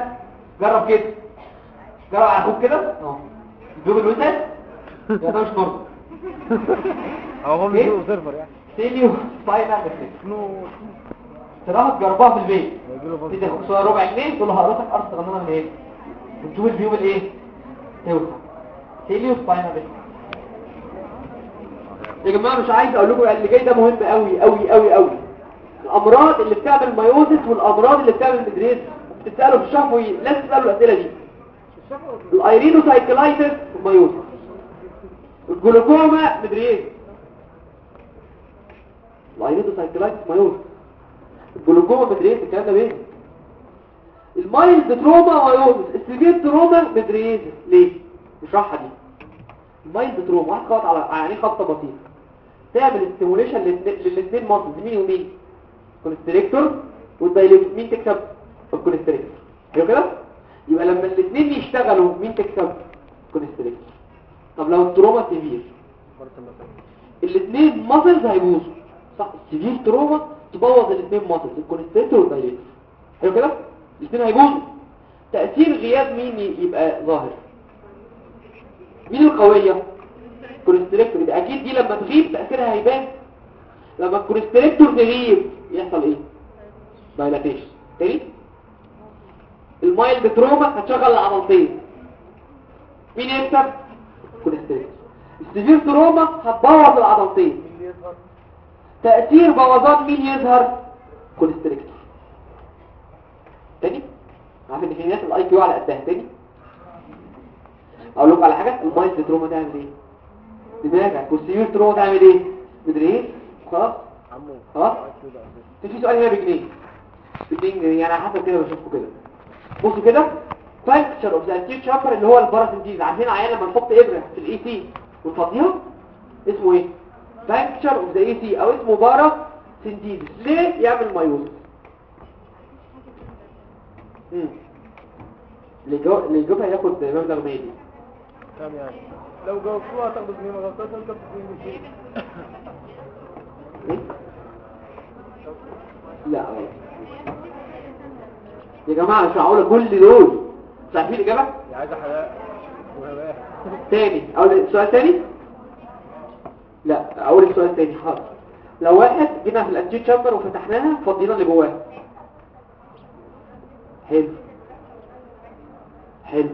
جرب كده. جرب على أخوك كده. أهو. ال pupil وسعت يا ده مش normal هو إيه؟ بيجيله سيرفر يعني cilio spinal reflex تروح تجربها في البيت. تدي خصوصا ربع جنيه تقول له حضرتك قرصة صغننه من إيه؟ وتشوف ال pupil إيه توسع. cilio spinal reflex يا جماعة مش عايز أقول لكم اللي جاي ده مهم قوي قوي قوي قوي الأمراض اللي بتعمل miosis والأمراض اللي بتعمل mydriasis بتسالوا في الشفوي لازم تسالوا الأسئلة دي. ال iridocyclitis miosis ال glaucoma mydriasis ال iridocyclitis miosis ال glaucoma mydriasis الكلام ده بيه ال mild trauma miosis ال severe trauma mydriasis ليه؟ اشرحها دي ال mild trauma واحد خبط على يعني خبطة بسيطة. تعمل stimulation للاثنين muscles مين ومين؟ constrictor وال dilator مين تكسب؟ ال constrictor حلو كده؟ يبقى لما الاثنين يشتغلوا مين تكسب؟ constrictor طب لو ال trauma severe الاثنين muscles هيبوظوا. صح ال severe trauma تبوظ الاثنين muscles ال constrictor وال dilator حلو كده؟ الاثنين هيبوظوا. تأثير غياب مين يبقى ظاهر؟ مين القوية؟ constrictor يبقى أكيد دي لما تغيب تأثيرها هيبان. لما ال constrictor تغيب يحصل إيه؟ dilatation تاني؟ ال mild trauma هتشغل العضلتين. مين يكسب؟ constrictor ال severe trauma هتبوظ العضلتين. تأثير بوظان مين يظهر؟ constrictor تاني؟ عارف ان في ناس ال IQ على قدها. تاني؟ أقول لكم على حاجة ال mild trauma تعمل إيه؟ دماغك. وال severe trauma تعمل إيه؟ mydriasis خلاص؟ عمو. خلاص؟ كده في سؤال هنا بجنيه. بجنيه جنيه. يعني حسب كده بشوفكم كده. بصوا كده. puncture of the anterior chamber اللي هو ال paracentesis عارفين عيان لما نحط إبرة في ال AC ونفضيها اسمه إيه؟ of the AC أو اسمه paracentesis ليه يعمل miosis؟ اللي جو اللي يجيبها ياخد مبلغ مالي. كام يعني. لو جاوبتوها هتاخدوا جنيه ما جاوبتوهاش هتاخدوا جنيه إيه؟ لا. يا جماعة مش معقوله كل دول. مش عارفين الاجابه حياء وهباء. تاني. أقول سؤال تاني؟ لا أقول السؤال تاني حاضر. لو واحد جينا في الانتي تشامبر وفتحناها فضينا اللي جواها حلو. حلو.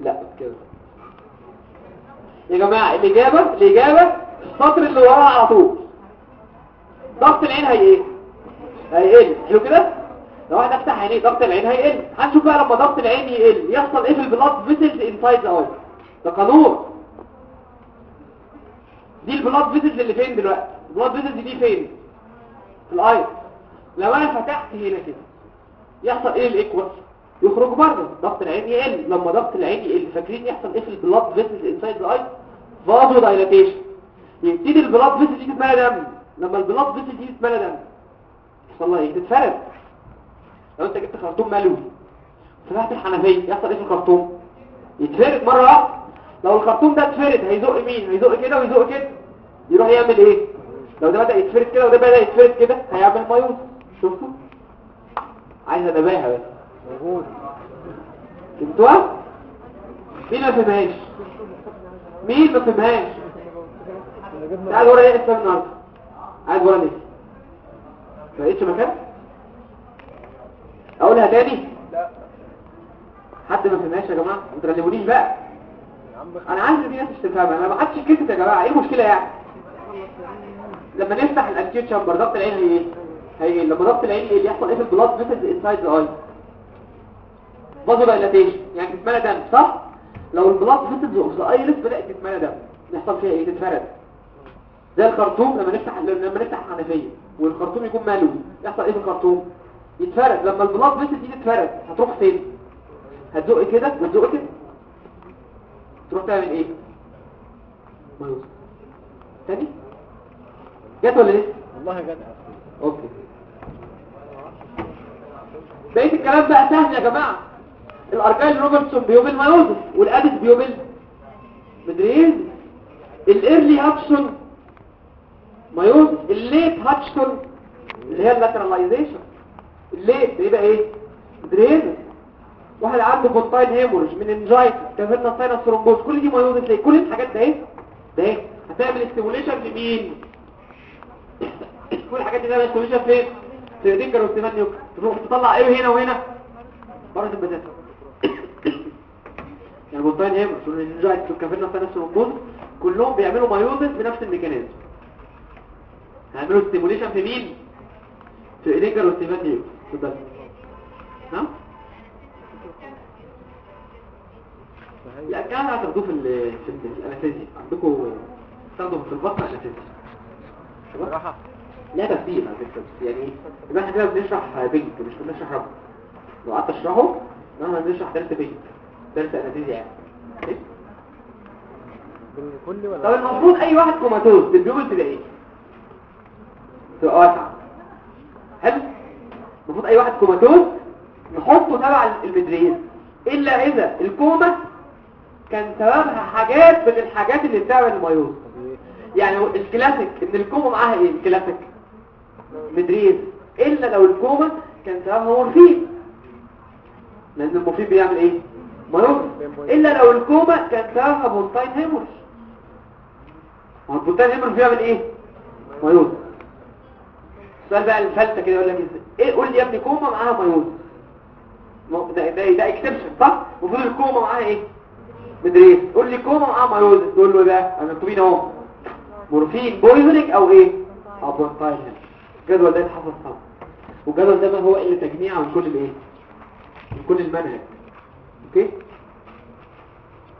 لا كده. يا جماعة الاجابه الاجابه السطر اللي وراها على طول. ضغط العين هي إيه هيقل. حلو كده؟ لو واحد افتح عينيه ضغط العين هيقل. هنشوف بقى لما ضغط العين يقل يحصل إيه في ال blood vessels inside eye ده قانون. دي ال blood vessels اللي فين دلوقتي؟ ال blood vessels دي فين؟ في ال eye لو أنا فتحت هنا كده يحصل إيه ال aqueous يخرج بره. ضغط العين يقل. لما ضغط العين يقل فاكرين يحصل إيه في ال blood vessels inside the eye vasodilatation يبتدي ال blood vessels دي تتملى دم. لما ال blood vessels دي تتملى دم. يحصل لها إيه؟ تتفرد. لو أنت جبت خرطوم ملوي فتحت الحنفية يحصل إيه في الخرطوم؟ يتفرد مرة واحدة. لو الخرطوم ده اتفرد هيزق مين؟ هيزق كده ويزق كده. يروح يعمل إيه؟ لو ده بدأ يتفرد كده وده بدأ يتفرد كده هيعمل مايوز شفتوا؟ عايز انباهها بس. موجود. فهمتوها مين ما فهمهاش؟ مين ما فهمهاش؟ تعال ورا إيه اسمها النهارده. قاعد ورا ليه؟ ما لقيتش مكان؟ أقولها تاني؟ لا. حد ما فهمهاش يا جماعة؟ ما تغلبونيش بقى. أنا عايز في ناس مش أنا ما حدش كتب يا جماعة إيه المشكلة يعني؟ لما نفتح ال anterior chamber ضغط العين هي إيه؟ هي؟ لما ضغط العين يقل يحصل إيه في ال blood vessels inside the eye vasodilatation يعني تتملى دم صح؟ لو ال blood vessels of the iris بدأت تتملى دم يحصل فيها إيه؟ تتفرد. زي الخرطوم لما نفتح لما نفتح الحنفيه والخرطوم يكون ملوي يحصل إيه في الخرطوم؟ يتفرد. لما ال blood vessels دي تتفرد هتروح فين؟ هتزق كده؟ وتزق كده؟ تروح تعمل إيه؟ miosis تاني؟ جت ولا لسه؟ والله جدع okay. بقيت الكلام بقى سهل يا جماعة. ال Argyll Robertson pupil miosis وال Adie's pupil mydriasis ال early Hutchinson miosis ال late Hutchinson اللي هي ال lateralization ال late بيبقى إيه؟ mydriasis واحد عنده pontine hemorrhage meningitis cavernous sinus thrombosis كل دي miosis ليه كل الحاجات ده إيه ده إيه هتعمل stimulation لمين كل الحاجات دي تعمل stimulation فين في Edinger-Westphal nucleus تروح تطلع إيه هنا وهنا؟ بره البتاتا. يعني pontine hemorrhage وال meningitis وال cavernous sinus thrombosis كلهم بيعملوا miosis بنفس ال mechanism. هيعملوا stimulation في مين؟ في Edinger-Westphal nucleus اتفضل. لا كان هتاخدوه في ال في ال- ال anesthesia عندكم تاخدوا في الباطنة anesthesia لا تفسير على فكره يعني يبقى إحنا كده بنشرح بنج مش بنشرح رمد لو قعدت اشرحه إحنا بنشرح درس بنج درس anesthesia يعني إيه؟ طب المفروض أي واحد comatose ال pupil تبقى إيه؟ تبقى واسعه حلو؟ المفروض أي واحد comatose نحطه تبع ال mydriasis. إلا إذا الكوما كان سببها حاجات من الحاجات اللي بتعمل ال miosis. يعني الكلاسيك إن الكوما معاها إيه؟ ال classic. mydriasis إلا لو الكوما كان سببها مورفين. لأن المورفين بيعمل إيه؟ miosis. إلا لو الكوما كان سببها pontine hemorrhage ما هو ال pontine hemorrhage بيعمل إيه؟ miosis. السؤال بقى الفلسه كده يقول لك إيه؟ قول لي يا ابني كوما معاها miosis. ما- ده ده ده exception صح؟ المفروض الكوما معاها إيه؟ mydriasis قول لي كوما معاها miosis تقول له ده أنا أهو. مورفين. poisoning أو إيه؟ أو pontine الجدول ده يتحفظ صح والجدول ده ما هو إلا تجميع من كل الإيه؟ من كل المنهج. أوكي؟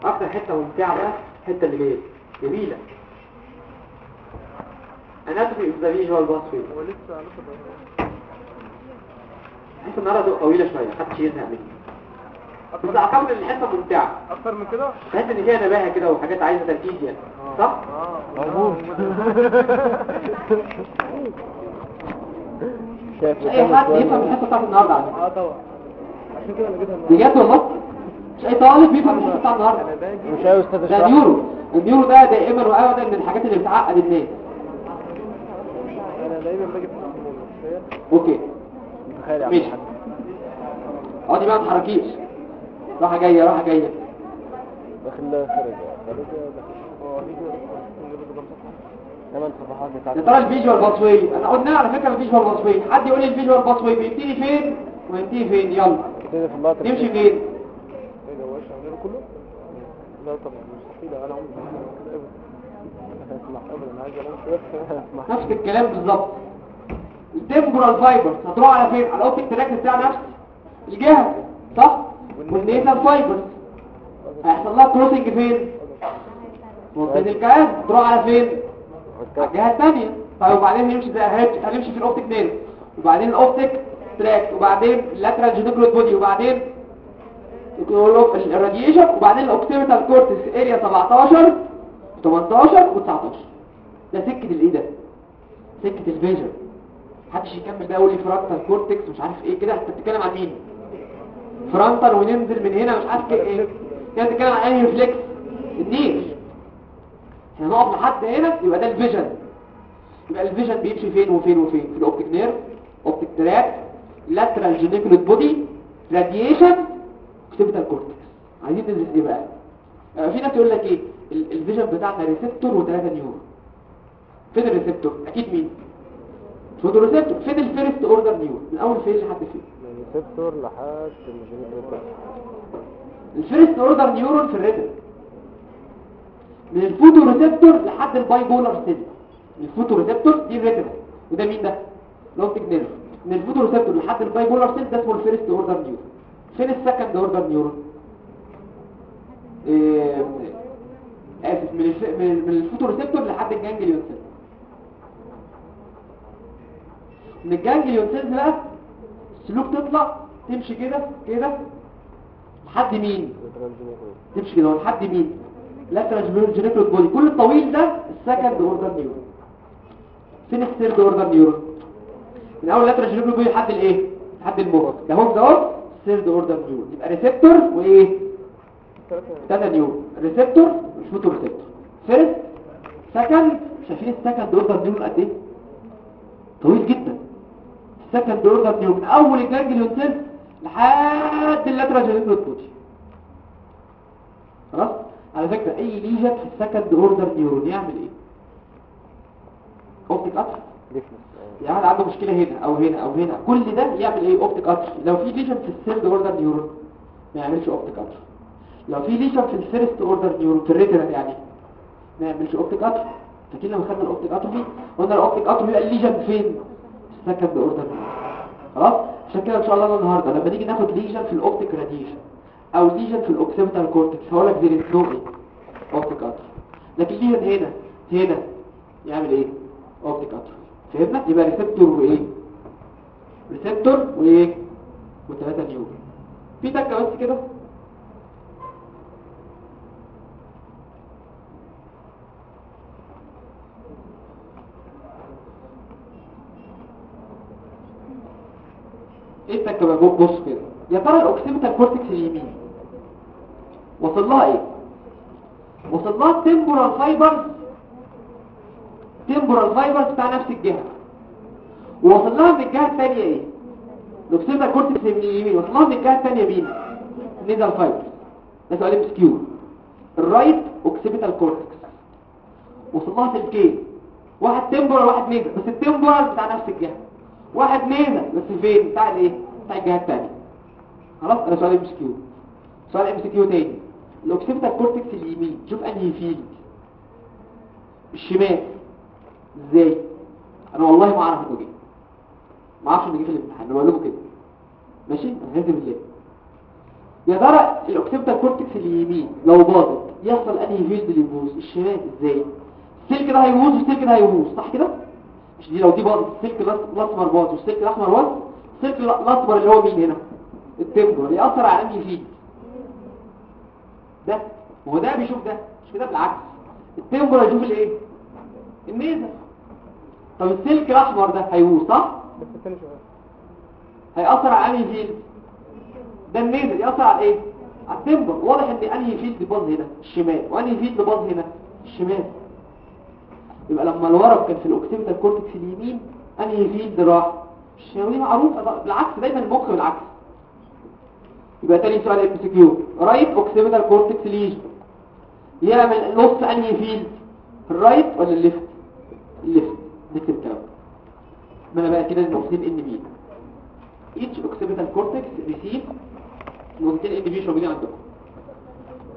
أكتر حتة ممتعة بقى الحتة اللي جاية. جميلة. of the visual pathway هو لسه لسه الحصه النهارده طويلة شوية محدش يزهق مني. بس اعتقد ان الحصة ممتعة. أكتر من كده؟ تحس إن فيها نباهة كده وحاجات عايزة تركيز يعني. صح؟ آه موجود. أي حد يفهم الحصة بتاعت النهارده آه طبعا. عشان كده أنا جيت بجد والله؟ مش أي طالب بيفهم الحصة بتاعت النهارده. مش عايز أستاذ ده neuro ال neuro ده دائما وابدا من الحاجات اللي بتعقد الناس. أنا دايما باجي okay. تخيل يا عم ماشي. اقعدي بقى ما تتحركيش هيجي كمان صفحات بتاعت يا ترى ال visual pathway أنا قلنا على فكرة ال visual pathway حد يقول لي ال visual pathway بيبتدي فين؟ وينتهي فين؟ يلا. نمشي فين؟ إيه ده هو إيش عامله كله لا طبعا مستحيل أنا عمري نفس الكلام بالظبط ال temporal fibers هتروح على فين؟ على ال optic tract بتاع نفس الجهة صح؟ وال nasal fibers هيحصل لها crossing فين؟ منطقه الكلام تروح على فين؟ الجهة الثانية طيب وبعدين هنمشي زي هنمشي- هنمشي في ال optic nerve وبعدين ال optic tract. وبعدين ال lateral geniculate body وبعدين ال radiation وبعدين ال occipital cortex area 17 18 و19 ده سكة الإيه ده؟ سكة ال vision. محدش يكمل بقى يقول لي frontal cortex مش عارف إيه كده. أنت بتتكلم عن مين؟ frontal وننزل من هنا مش عارف إيه. كده بتتكلم عن أنهي reflex إحنا نقف لحد هنا يبقى ده ال vision. يبقى ال vision بيمشي فين وفين وفين؟ في ال optic nerve optic tract lateral geniculate body radiation occipital cortex عايزين ندرس إيه بقى. في ناس يقول لك إيه؟ ال- ال vision بتاعنا receptor وثلاثه neuron. فين ال receptor أكيد مين؟ photo receptor فين ال first order neuron؟ من أول فين لحد فين؟ الريسبتور لحد الجينيتال الفيرست اوردر نيورون في الريتم من ال photo receptor لحد ال bipolar cell ال photo receptor دي ال retina وده مين ده؟ ال optic nerve من ال photo receptor لحد ال bipolar cell ده اسمه ال first order neuron فين ال second order neuron إيه،. من من ال photo receptor لحد ال ganglion cell من ال ganglion cells بقى السلوك تطلع تمشي كده كده. لحد مين؟ تمشي كده لحد مين؟ lateral geniculate body كل الطويل ده ال second order neuron فين ال third order neuron من أول lateral geniculate body لحد الإيه؟ لحد المخ ده هو ده هو ال third order neuron يبقى receptor وإيه؟ ثلاثة neuron receptor مش photo receptor first second شايفين ال second order neuron قد إيه؟ طويل جدا. ال second order neuron من أول ال ganglion cell لحد ال lateral geniculate body خلاص؟ على فكرة أي lesion في ال second order neuron يعمل إيه؟ optic defects يعني عنده مشكلة هنا أو هنا أو هنا. كل ده يعمل إيه؟ optic atrophy لو في lesion في ال third order neuron ما يعملش optic atrophy لو في lesion في ال first order neuron في ال retina يعني ما يعملش optic atrophy فاكرين لما خدنا ال optic atrophy قلنا ال optic atrophy يبقى ال lesion فين؟ ال second order neuron خلاص؟ عشان كده إن شاء الله النهارده لما نيجي ناخد lesion في ال optic radiation أو lesion في ال occipital cortex هقول لك no إيه optic لكن lesion هنا هنا يعمل إيه؟ optic فهمنا؟ يبقى receptor وإيه؟ receptor وإيه؟ وثلاثة neuron في تكة بس كده؟ إيه التكه بقى بص كده؟ يا ترى ال occipital cortex اليمين. وصل لها إيه؟ وصل لها ال temporal fibers temporal fibers بتاع نفس الجهة. ووصل لها من الجهة الثانية إيه؟ ال occipital cortex من اليمين. وصل لها من الجهة الثانية مين nasal fibers. ده سؤال MCQ ال right occipital cortex وصل لها سلكين واحد temporal واحد nasal بس ال temporal بتاع نفس الجهة. واحد nasal بس فين؟ بتاع الإيه؟ بتاع الجهة الثانية خلاص؟ ده سؤال MCQ. سؤال MCQ تاني. ال occipital cortex اليمين شوف أنهي field الشمال. إزاي؟ أنا والله ما أعرف جه ما أعرفش في الامتحان. أنا بقول لكم كده. ماشي؟ أنا هذا بالله يا ترى ال occipital cortex اليمين لو باظت يحصل أنهي field اللي يبوظ؟ الشمال. إزاي؟ السلك ده هيبوظ والسلك ده هيبوظ صح كده؟ مش دي لو دي باظت السلك الأسمر باظ والسلك الأحمر باظ السلك ال- الأسمر اللي هو مين هنا؟ ال temporal ياثر على أنهي field ده هو ده بيشوف ده مش كده بالعكس. ال temporal هيشوف الإيه؟ ال nasal طب السلك الأحمر ده هيبوظ صح؟ هيأثر على أنهي field ده ال nasal يأثر على إيه؟ على ال temporal واضح إن أنهي field باظ هنا؟ الشمال. وأنهي field باظ هنا؟ الشمال. يبقى لما الورم كان في ال occipital cortex اليمين أنهي field راح؟ ودي معروفه بقى. بالعكس دايما المخ بالعكس. يبقى تاني سؤال MCQ right occipital cortex lesion يعمل نص أنهي field؟ ال right ولا ال left؟ ال left. نكتب الكلام ما أنا بقى كده نقطتين NB each occipital cortex receive نقطتين NB مش موجودين عندكم.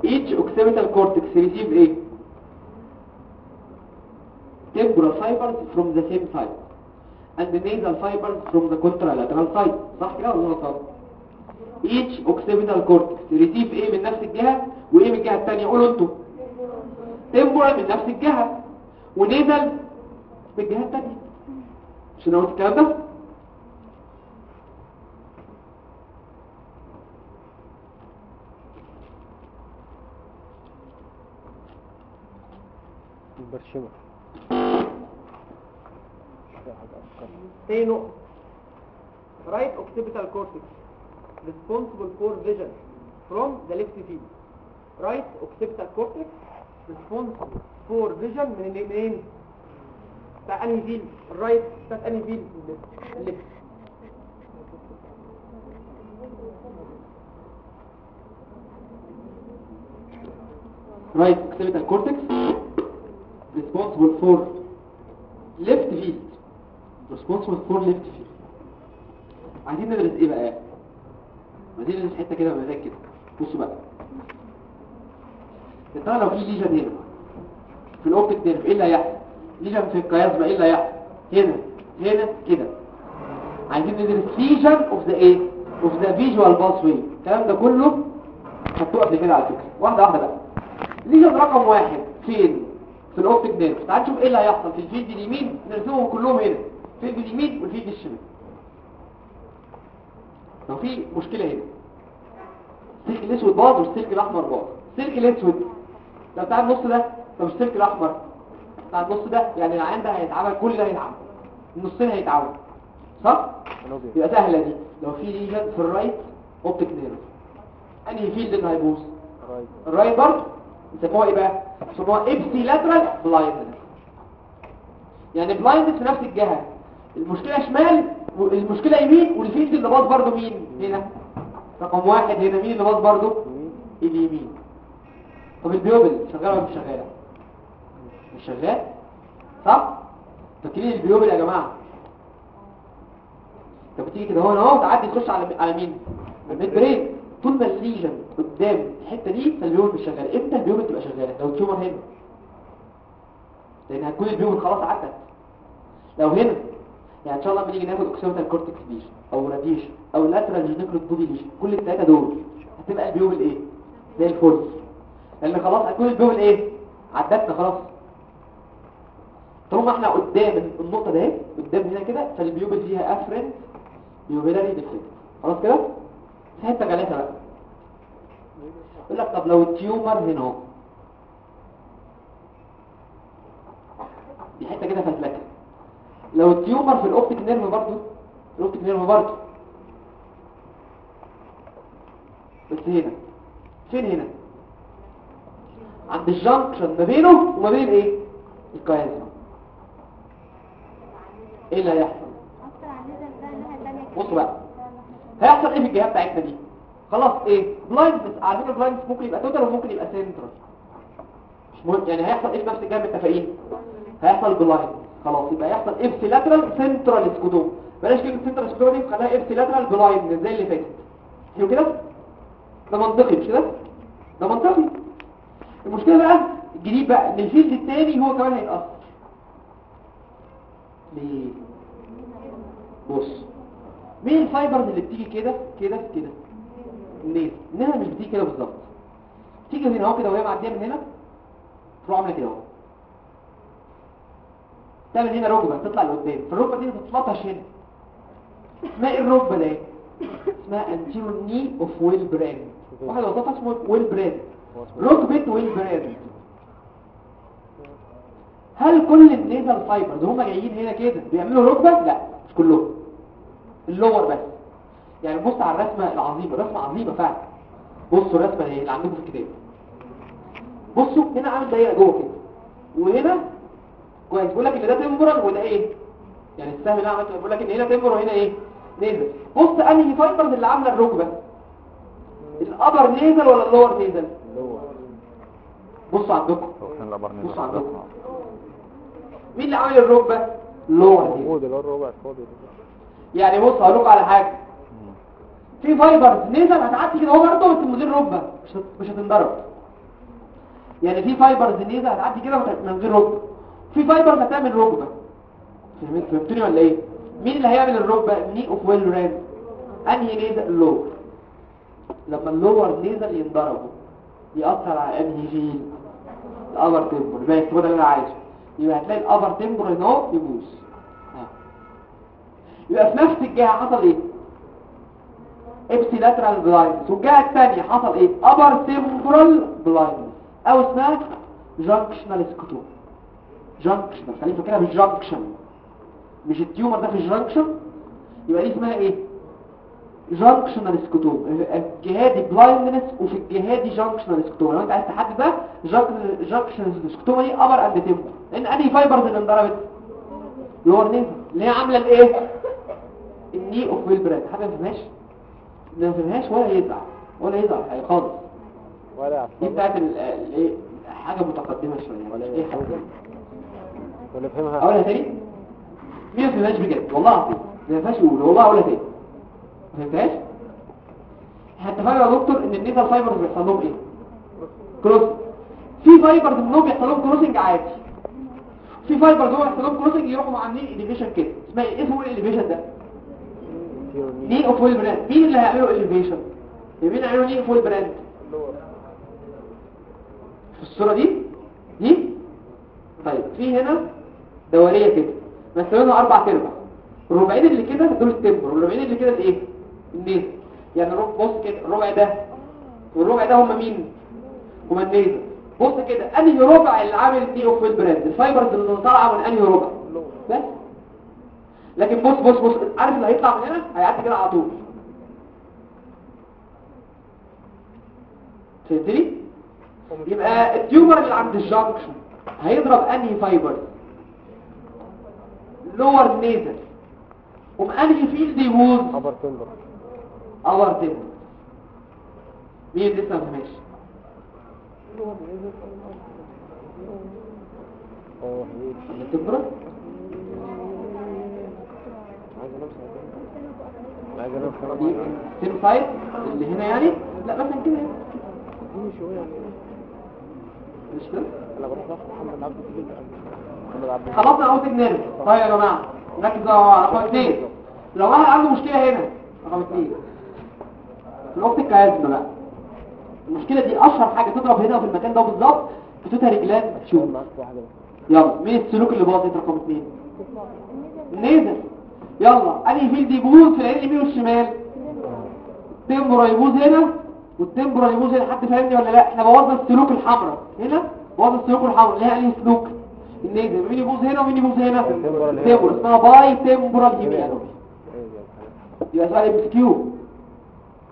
Each occipital cortex receive إيه؟ Temporal fibers from the same side and the nasal fibers from the contralateral side. صح كده ولا غلط؟ Each occipital cortex receive إيه من نفس الجهة وايه من الجهة التانية. قولوا أنتوا. Temporal من نفس الجهة ونيزل من الجهة التانية. مش قلت الكلام ده؟ البرشمة تاني نقطة right occipital cortex responsible for vision from the left field right occipital cortex responsible for vision من منين بتاع انهي فيلد الرايت بتاع انهي فيلد الليفت right occipital cortex responsible for left field responsible for left field عايزين ندرس إيه بقى؟ عايزين ندرس حتة كده بمزاج كده. بصوا بقى. يا ترى لو في lesion هنا في ال optic nerve إيه اللي هيحصل؟ lesion في ال chiasma إيه اللي هيحصل؟ هنا هنا كده. عايزين ندرس lesion of the إيه of the visual pathway الكلام ده كله خدتوه قبل كده على فكرة. واحدة واحدة بقى lesion رقم واحد فين؟ في ال optic nerve. تعال نشوف إيه اللي هيحصل في ال field اليمين نرسمهم كلهم هنا. ال field اليمين وال field الشمال. لو في مشكلة هنا. السلك الأسود باظ والسلك الأحمر باظ السلك الأسود. ده بتاع النص ده طب السلك الأحمر. بتاع النص ده يعني العين ده هيتعمل كل ده هيتعمل. النصين هيتعمل. صح؟ يبقى سهلة دي. لو في lesion في ال right optic nerve أنهي field اللي هيبوظ؟ right ال right برضه. يسموها إيه بقى؟ يسموها ipsilateral blindness. يعني blindness في نفس الجهة. المشكلة شمال والمشكلة يمين وال field اللي باظ برضه مين؟ هنا. رقم واحد هنا مين اللي باظ برضه؟ اليمين. طب ال pupil شغالة ولا مش شغالة؟ مش شغال صح؟ فاكرين ال pupil يا جماعة. طب بتيجي كده هون اهو تعدي تخش على على مين؟ ال midbrain. طول ما ال lesion قدام الحتة دي فال pupil مش شغالة. إمتى ال pupil تبقى شغالة؟ لو ال tumor هنا. لأن هتكون ال pupil خلاص عدت. لو هنا. يعني إن شاء الله لما ناخد occipital cortex lesion أو radiation أو lateral geniculate body lesion كل الثلاثه دول هتبقى ال pupil إيه زي الفل. لأن خلاص هتكون ال pupil إيه عدتنا خلاص. طالما إحنا قدام النقطة اهي قدام هنا كده فال pupil فيها afferent pupillary defect خلاص كده؟ في حتة جالتها بقى. يقول لك طب لو ال tumor هنا أهو. دي حتة كده فتلكة لو ال tumor في ال optic nerve برضه ال optic nerve برضه. بس هنا فين هنا؟ عند ال junction ما بينه وما بين إيه؟ ال chiasma إيه اللي هيحصل؟ بصوا بقى هيحصل إيه في الجهه بتاعتنا دي؟ خلاص إيه؟ blindness على فكرة blindness ممكن يبقى total وممكن يبقى سنترال مش مهم يعني هيحصل إيه في نفس الجهة متفقين؟ هيحصل blind خلاص يبقى يحصل ipsilateral central scotoma بلاش كلمه central scotoma دي خليها ipsilateral blind زي اللي فاتت. حلو كده؟ ده منطقي مش كده؟ ده منطقي. المشكلة بقى الجديد بقى ان ال field الثاني هو كمان هيتأثر. ليه؟ بص مين ال fibers اللي بتيجي كده؟ كده كده. ليه؟ إنها مش بتيجي كده بالظبط. تيجي هنا أهو كده وهي معدية من هنا تروح عاملة كده أهو. تعمل هنا ركبة تطلع لقدام. فالركبة دي تتلطش هنا. اسمها إيه الركبة دي؟ اسمها anterior knee of Wilbrand واحد وصفها اسمه Wilbrand ركبة Wilbrand هل كل ال nasal fibers هم جايين هنا كده بيعملوا ركبة؟ لا مش كلهم. ال lower بس. يعني بص على الرسمة العظيمة رسمة عظيمة فعلا. بصوا الرسمة اللي عندكم في الكتاب. بصوا هنا عامل دايره جوه كده. وهنا كويس بيقول لك إن ده temporal وده إيه؟ يعني السهم اللي عملته بيقول لك إن هنا temporal وهنا إيه؟ nasal بص انهي fibers اللي عامله الركبة. ال upper nasal ولا ال lower nasal بصوا عندكم. بصوا عندكم. مين اللي عامل الركبة؟ ال lower nasal. يعني بص هقول لكم على حاجة. في fibers nasal هتعدي كده. هو برضه بس من غير ركبة. مش مش هتنضرب. يعني في fibers nasal هتعدي كده من غير ركبة. في fibers هتعمل ركبه فهمت؟ فهمتوني ولا إيه؟ مين اللي هيعمل الركبه knee of Wilbrand أنهي nasal ال lower لما ال lower nasal ينضربوا يأثر على أنهي field ال upper temporal. يبقى يكتبوا ده اللي أنا عايزه. يبقى هتلاقي ال upper temporal هنا يبوظ. يبقى في نفس الجهة حصل إيه؟ ipsilateral blindness والجهه الثانية حصل إيه؟ upper temporal blindness أو اسمها junctional scotoma junctional خليك فاكرها بال junction مش ال tumor ده في ال junction يبقى دي اسمها إيه؟ junctional scotoma الجهة دي blindness وفي الجهة دي junctional scotoma لو أنت عايز تحدد ده junctional scotoma دي upper and temporal لأن أنهي fibers اللي انضربت؟ lower nasal اللي هي عاملة الإيه؟ ال knee of Wilbrand حاجة ما فهمهاش؟ ما فهمهاش ولا يزعل ولا يزعل حاجة خالص. ولا دي بتاعت ال- الايه حاجة متقدمة شوية. ولا إيه حاجة؟ ولا فهمها اقولها تاني ما فهمهاش بجد. والله العظيم. ما فيهاش يقول والله اقولها تاني ما فهمتهاش؟ إحنا اتفقنا يا دكتور إن ال nasal fibers بيحصل لهم إيه؟ cross في fibers منهم بيحصل لهم crossing عادي. في fibers هو بيحصل لهم crossing يروحوا عاملين elevation كده. اسمها إيه؟ اسمه إيه ده؟ knee of Wilbrand مين اللي هيعملوا elevation مين اللي هيعملوا knee of Wilbrand في الصورة دي؟ دي؟ طيب. في هنا دورية كده. مثلنا أربع تربع الربعين اللي كده دول ال temporal والربعين اللي كده الإيه؟ ال nasal يعني بص كده. الربع ده. والربع ده هم مين؟ هم ال nasal بص كده. أنهي ربع اللي عامل knee of Wilbrand ال fibers اللي طالعة من أنهي ربع؟ بس. لكن بص بص بص. عارف اللي هيطلع من هنا؟ هيعدي كده على طول. فهمتني؟ يبقى ال tumor اللي عند ال junction هيضرب أنهي fiber lower nasal وم انهي field يبوظ upper temporal. اور تمبر مين لسه ما فهمش دي خلاص سيم سايد اللي هنا يعني؟ لا مثلا كده. مش كده؟ أنا بروح محمد عبد الجليل خلصنا الاوتك نيرف طيب يا جماعة ركزوا على رقم اثنين لو واحد عنده مشكلة هنا رقم اثنين الاوتك كازما بقى. المشكلة دي أشهر حاجة تضرب هنا في المكان ده بالظبط بتوتها رجلان شوف يلا مين السلوك اللي باظت رقم اثنين نزل يلا أنهي فيلد يبوظ في العين اليمين والشمال؟ التمبرا يبوظ هنا والتمبرا يبوظ هنا. حد فاهمني ولا لا؟ إحنا بوظنا السلوك الحمراء. هنا بوظنا السلوك الحمراء هي أنهي سلوك؟ النازل مين يبوظ هنا ومين يبوظ هنا التمبرا اسمها باي تمبرال هيميانوبي؟ يبقى سؤال ام كيو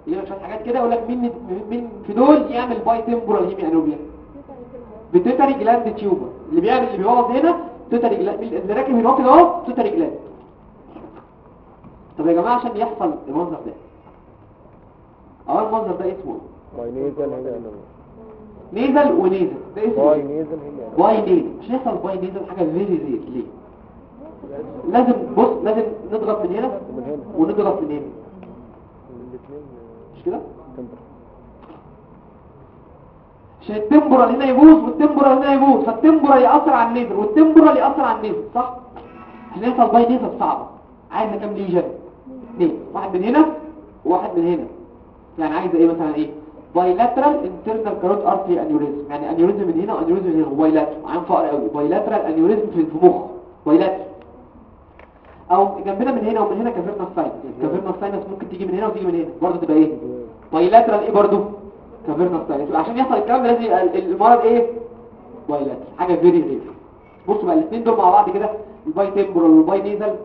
لك شوية حاجات كده يقول لك مين مين في دول يعمل باي تمبرال هيميانوبيا بتوتري جلاند تيوبر اللي بيعمل اللي بيبوظ هنا توتري جلاند اللي راكب هنا كده اهو توتري جلاند طب يا جماعة عشان يحصل المنظر ده اول المنظر ده اسمه باي نيزل هي أنا nasal و nasal. ده اسمه bi إيه؟ nasal binasal. عشان يحصل binasal حاجة very rare ليه؟ لازم بص لازم نضغط من هنا ونضغط من هنا. الاثنين مش كده؟ عشان ال temporal هنا يبوظ وال temporal هنا يبوظ. فال temporal يأثر على ال nasal وال temporal يأثر على ال nasal صح؟ عشان يحصل binasal صعبة. عايزة كام lesion؟ اثنين واحد من هنا وواحد من هنا. يعني عايزة إيه مثلا؟ إيه؟ بايلاترال انترنال كاروت ارتري انيوريزم يعني انيوريزم من هنا وانيوريزم من هنا. بايلاترال عام فقر قوي. بايلاترال انيوريزم في في مخ بايلاترال أو جنبنا من هنا ومن هنا كافيرنا ساينس كافيرنا ساينس ممكن تيجي من هنا وتيجي من هنا. برضه تبقى إيه؟ بايلاترال إيه برضو كافيرنا ستايلس عشان يحصل الكلام ده لازم المرض إيه؟ بايلاترال حاجة فيري رير بصوا بقى الاثنين دول مع بعض كده الباي تمبرال والباي نيزل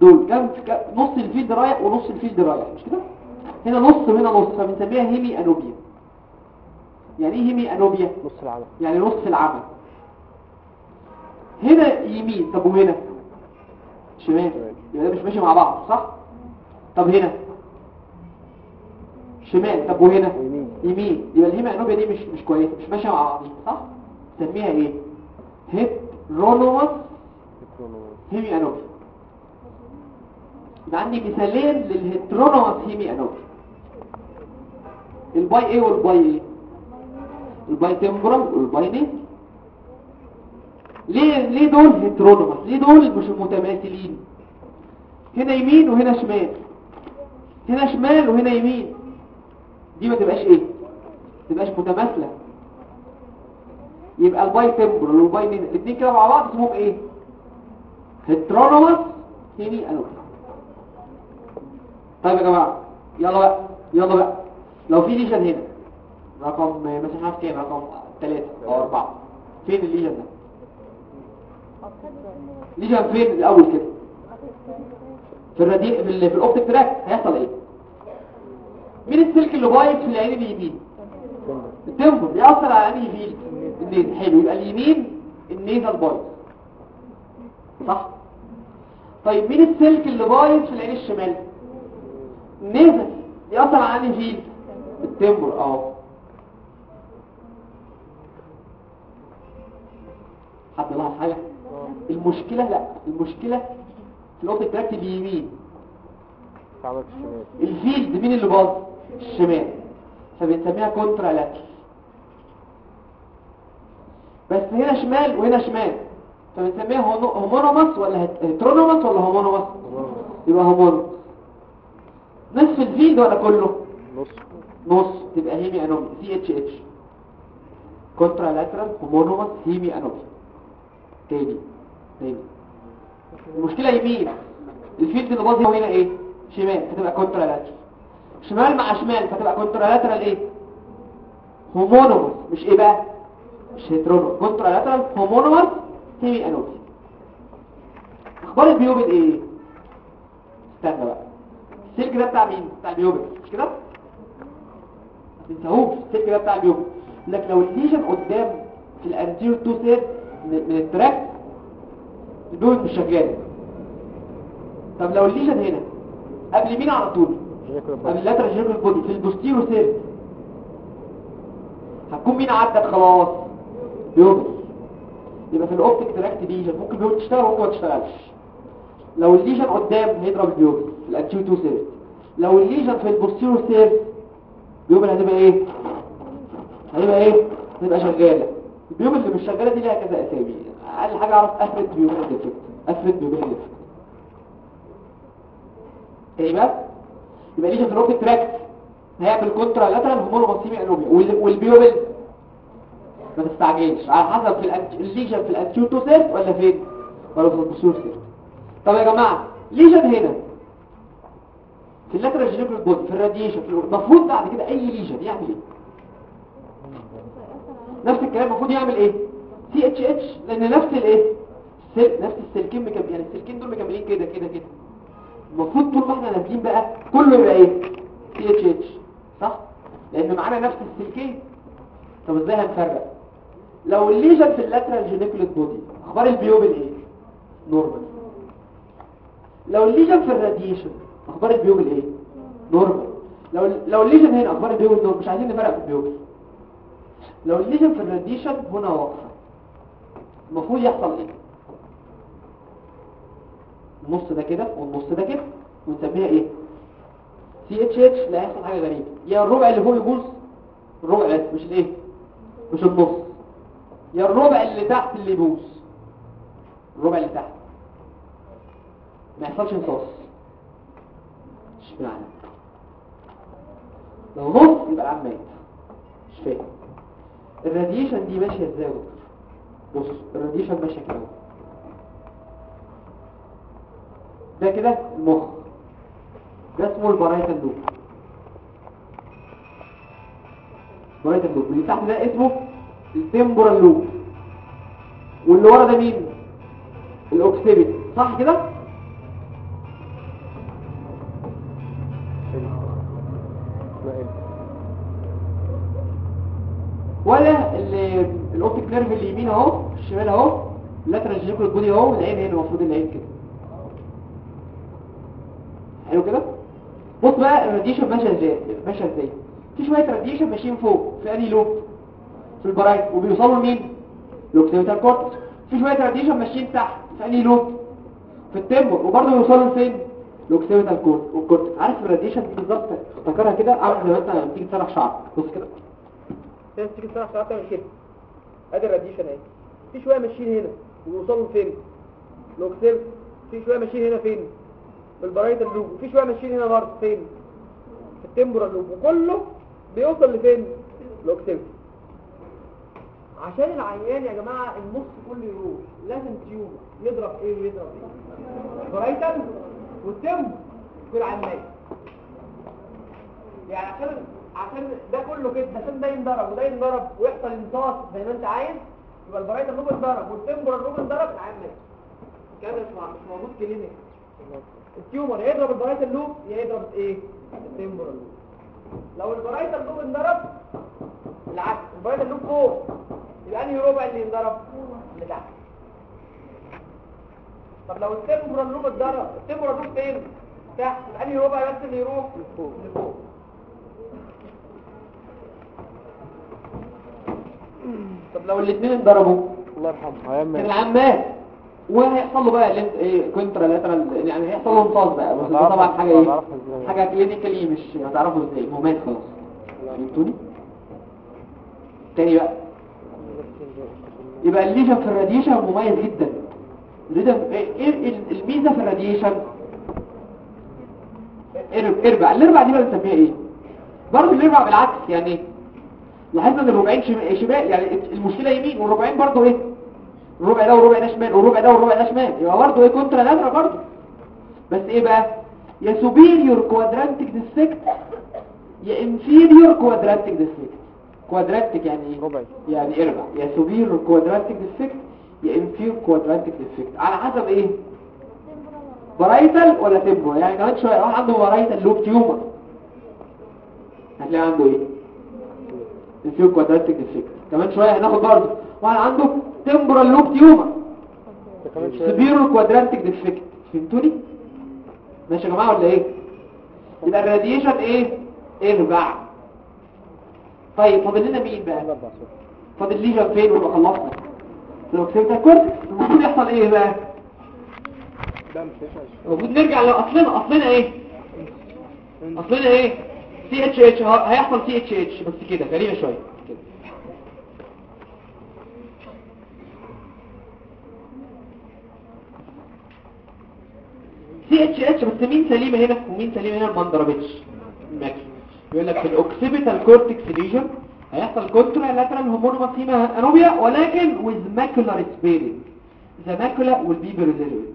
دول. كام- نص ال field رايح ونص ال field رايح. مش كده؟ هنا نص وهنا نص. فبنسميها hemianopia. يعني إيه hemianopia؟ نص العالم يعني نص العمل هنا يمين. طب وهنا؟ شمال. يبقى ده مش ماشي مع بعض صح؟ طب هنا؟ شمال. طب وهنا. يمين. يبقى ال hemianopia دي مش مش كويسة مش ماشية مع بعض صح؟ نسميها إيه؟ heteronymous hemianopia. يبقى عندي مثالين لل heteronymous hemianopia ال bi إيه وال bi إيه؟ ال bitemporal وال binasal ليه ليه دول heteronymous ليه دول مش متماثلين هنا يمين وهنا شمال. هنا شمال وهنا يمين. دي ما تبقاش إيه؟ ما تبقاش متماثلة. يبقى ال bitemporal وال binasal الاثنين كده مع بعض اسمهم إيه؟ heteronymous hemianopia طيب يا جماعة يلا بقى يلا بقى. لو في lesion هنا رقم مثلا عارف كام رقم ثلاثة أو أربعة. فين ال lesion ده؟ lesion فين الأول كده؟ في ال radi- في, ال... في ال optic tract هيحصل إيه؟ مين السلك اللي بايظ في العين اليمين؟ ال temporal بيأثر على انهي field ال nasal. حلو يبقى اليمين ال nasal بايظ. صح؟ طيب مين السلك اللي بايظ في العين الشمال؟ ال nasal بيأثر على انهي ال temporal آه. حد لاحظ حاجة؟ المشكلة لا. المشكلة في ال optic tract اليمين. ال field مين اللي باظ؟ الشمال. فبنسميها contralateral بس هنا شمال وهنا شمال. فبنسميها homonymous ولا het- heteronymous ولا homonymous. يبقى homonymous. نصف ال field ولا كله؟ نص. نص. تبقى hemianopia. سي اتش اتش كونترا لاترال هومونوماس هيمي أنومي. تاني. تاني. المشكلة يمين. ال field اللي باظ هنا إيه؟ شمال. فتبقى contralateral شمال مع شمال فتبقى contralateral إيه؟ homonymous مش إيه بقى؟ مش heteronymous contralateral homonymous hemianopia. أخبار ال pupil إيه استنى بقى. السلك ده بتاع مين؟ بتاع ال pupil مش كده؟ ما تنساهوش السلك ده بتاع ال pupil لك لو ال lesion قدام في الانتيريور تو سير من التراك البيوبل مش شغال طب لو الليجن هنا قبل مين على طول؟ قبل اللاترال جيركل بودي في البوستيرو سير هتكون مين عدت؟ خلاص. بيوبل يبقى في الأوبتيك تراكت ليجن ممكن بيوبل تشتغل وممكن ما تشتغلش. لو الليجن قدام هيضرب البيوبل تو سيرس لو الليجن في البوستيرو سيرس بيوبل هتبقى إيه؟ هتبقى إيه؟ هتبقى شغالة. البيوبل اللي مش شغالة دي ليها كذا أسامي. أقل حاجة أعرف افرد بيوبل ديفكت افرد بيوبل ديفكت إيه بقى؟ يبقى ليجن في الاوبتيك تراكت هيعمل كونترا لاترال هومولوماسيمي انوميا وال- والبيوبل ما تستعجلش. على حسب في الليجن في الانتيوتو سيرت ولا فين؟ ولا في البسور سيرت طب يا جماعة ليجن هنا في ال lateral geniculate body في ال radiation في المفروض بعد كده أي lesion يعمل إيه؟ نفس الكلام المفروض يعمل إيه؟ CHH لأن نفس الإيه؟ السل... نفس السلكين مكملين يعني السلكين دول مكملين كده كده كده. المفروض طول ما إحنا نازلين بقى كله يبقى إيه؟ CHH صح؟ لأن معانا نفس السلكين. طب إزاي هنفرق؟ لو ال lesion في ال lateral geniculate body أخبار ال pupil إيه normal. لو ال lesion في ال radiation أخبار ال pupil إيه normal. لو لو ال lesion هنا أخبار ال pupil normal. مش عايزين نفرق في ال pupil لو ال lesion في ال radiation هنا واقفة. المفروض يحصل إيه؟ النص ده كده والنص ده كده. ونسميها إيه؟ CHH لا هيحصل حاجة غريبة. يا الربع اللي فوق يبوظ الربع بس مش الإيه؟ مش النص. يا الربع اللي تحت اللي يبوظ الربع اللي تحت. ما يحصلش مش معنى لو نص يبقى العيان مات. مش فاهم. الراديشن دي ماشية إزاي بص ال radiation ماشية كده ده كده المخ. ده اسمه ال parietal lobe parietal lobe اللي تحت ده اسمه ال temporal lobe. واللي ورا ده مين؟ ال occipital صح كده؟ ال optic nerve اللي يمين اهو الشمال اهو. ال lateral geniculate body اهو العين هنا المفروض العين كده. حلو كده؟ بص بقى ال radiation ماشية إزاي؟ ماشية إزاي؟ في شوية radiation ماشيين فوق في انهي lobe في ال parietal. وبيوصلوا لمين؟ لل occipital cortex. في شوية radiation ماشيين تحت في انهي lobe في ال temporal وبرضه بيوصلوا لفين؟ لل occipital cortex. عارف الراديشن دي بالظبط؟ افتكرها كده. عامل زي انت تيجي تسرح شعرك. بص كده. تيجي تسرح تعمل كده. ادي ال radiation اهي. في شوية ماشيين هنا. ويوصلوا فين؟ لوكسيل في شوية ماشيين هنا فين؟ في البرايتال لوب وفي شوية ماشيين هنا برضه فين؟ في التمبورال لوب وكله بيوصل لفين؟ لوكسيل عشان العيان يا جماعة النص كله يروح. لازم تيوب. يضرب إيه ويضرب إيه. برايتال والتمب في العمال يعني عشان عشان ده كله كده عشان ده ينضرب وده ينضرب ويحصل امتصاص زي ما انت عايز يبقى ال parietal lobe اتضرب وال temporal lobe اتضرب العيان مات الكلام مش موجود clinically. ال tumor يضرب ال parietal lobe يضرب إيه؟ ال temporal lobe لو ال parietal lobe انضرب العكس ال parietal lobe فوق. يبقى انهي ربع اللي ينضرب؟ اللي تحت. طب لو ال temporal lobe اتضرب ال temporal lobe فين؟ تحت. يبقى انهي ربع بس اللي يروح؟ لفوق طب لو الاثنين اتضربوا. الله يرحمه هيعمل العام مات. وهيحصل له بقى لين- إيه كونترا لاترال يعني هيحصل له امتصاص بقى. بس طبعا حاجة إيه. حاجة كلينيكالي مش هتعرفوا إزاي. هو مات خلاص. فهمتوني؟ تاني بقى. يبقى الليجن في الراديشن مميز جدا. إيه إيه ال- الميزة في الراديشن؟ أربع. الأربع دي بقى بنسميها إيه؟ برضه الأربع بالعكس يعني إيه لاحظنا إن الربعين شم- شمال يعني المشكلة يمين والربعين برضه إيه؟ الربع ده والربع ده شمال والربع ده والربع ده شمال. يبقى برضه إيه؟ contralateral برضه. بس إيه بقى؟ يا superior quadrantic defect يا inferior quadrantic defect quadrantic يعني إيه؟ ربعي. يعني إربع. يا superior quadrantic defect يا inferior quadrantic defect على حسب إيه؟ parietal ولا temporal يعني كمان شوية واحد عنده parietal lobe tumor هتلاقي عنده إيه؟ inferior quadrantic defect كمان شوية هناخد برضه. واحد عنده temporal lobe tumor. superior quadrantic defect فهمتوني؟ ماشي يا جماعة ولا إيه؟ يبقى ال radiation إيه؟ أربع طيب فاضل لنا مين بقى؟ فاضل lesion فين ونبقى خلصنا؟ ال occipital cortex المفروض يحصل إيه بقى؟ المفروض نرجع لأصلنا أصلنا إيه؟ أصلنا إيه؟ CHH هيحصل CHH بس كده غريبة شوية. CHH بس مين سليمة هنا؟ ومين سليمة هنا؟ ما انضربتش يقول لك في ال occipital cortex lesion هيحصل contralateral homonymous hemianopia ولكن macular sparing. The macula will be preserved.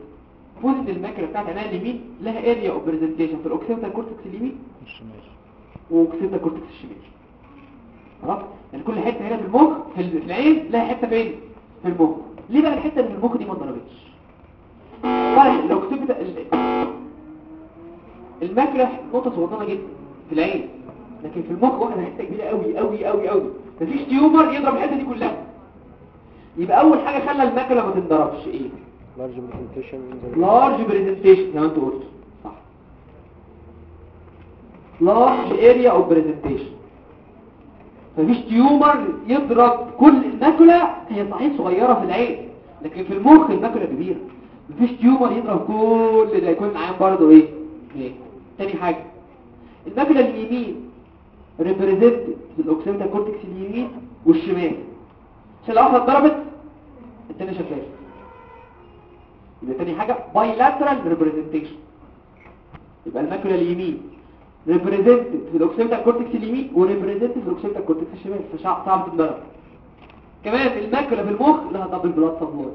فوزة ال macula بتاعت عينها اليمين لها area of presentation في ال occipital cortex اليمين الشمال و occipital cortex الشمال. خلاص؟ يعني كل حتة هنا في المخ في ال- في العين لها حتة فين في المخ ليه بقى الحتة اللي في المخ دي ما اتضربتش؟ طبعا ال occipital ال- ال macula نقطة صغننة جدا في العين. لكن في المخ واخده حتة كبيرة قوي قوي قوي قوي مفيش tumor يضرب الحتة دي كلها. يبقى أول حاجة خلى ال macula ما تنضربش. إيه؟ large presentation large presentation زي ما أنت قلت. Large area of presentation. مفيش tumor يضرب كل ال macula هي صحيح صغيرة في العين لكن في المخ ال macula كبيرة. مفيش tumor يضرب كل ده يكون العين برضه إيه؟ إيه؟ تاني حاجة. ال macula اليمين في ال occipital cortex اليمين والشمال. عشان لو واحدة اتضربت التاني شغال يبقى تاني حاجة bilateral representation. يبقى ال macula اليمين represented في ال occipital cortex اليمين و represented في ال occipital cortex الشمال صعب تتضرب كمان ال macula في المخ لها double blood supply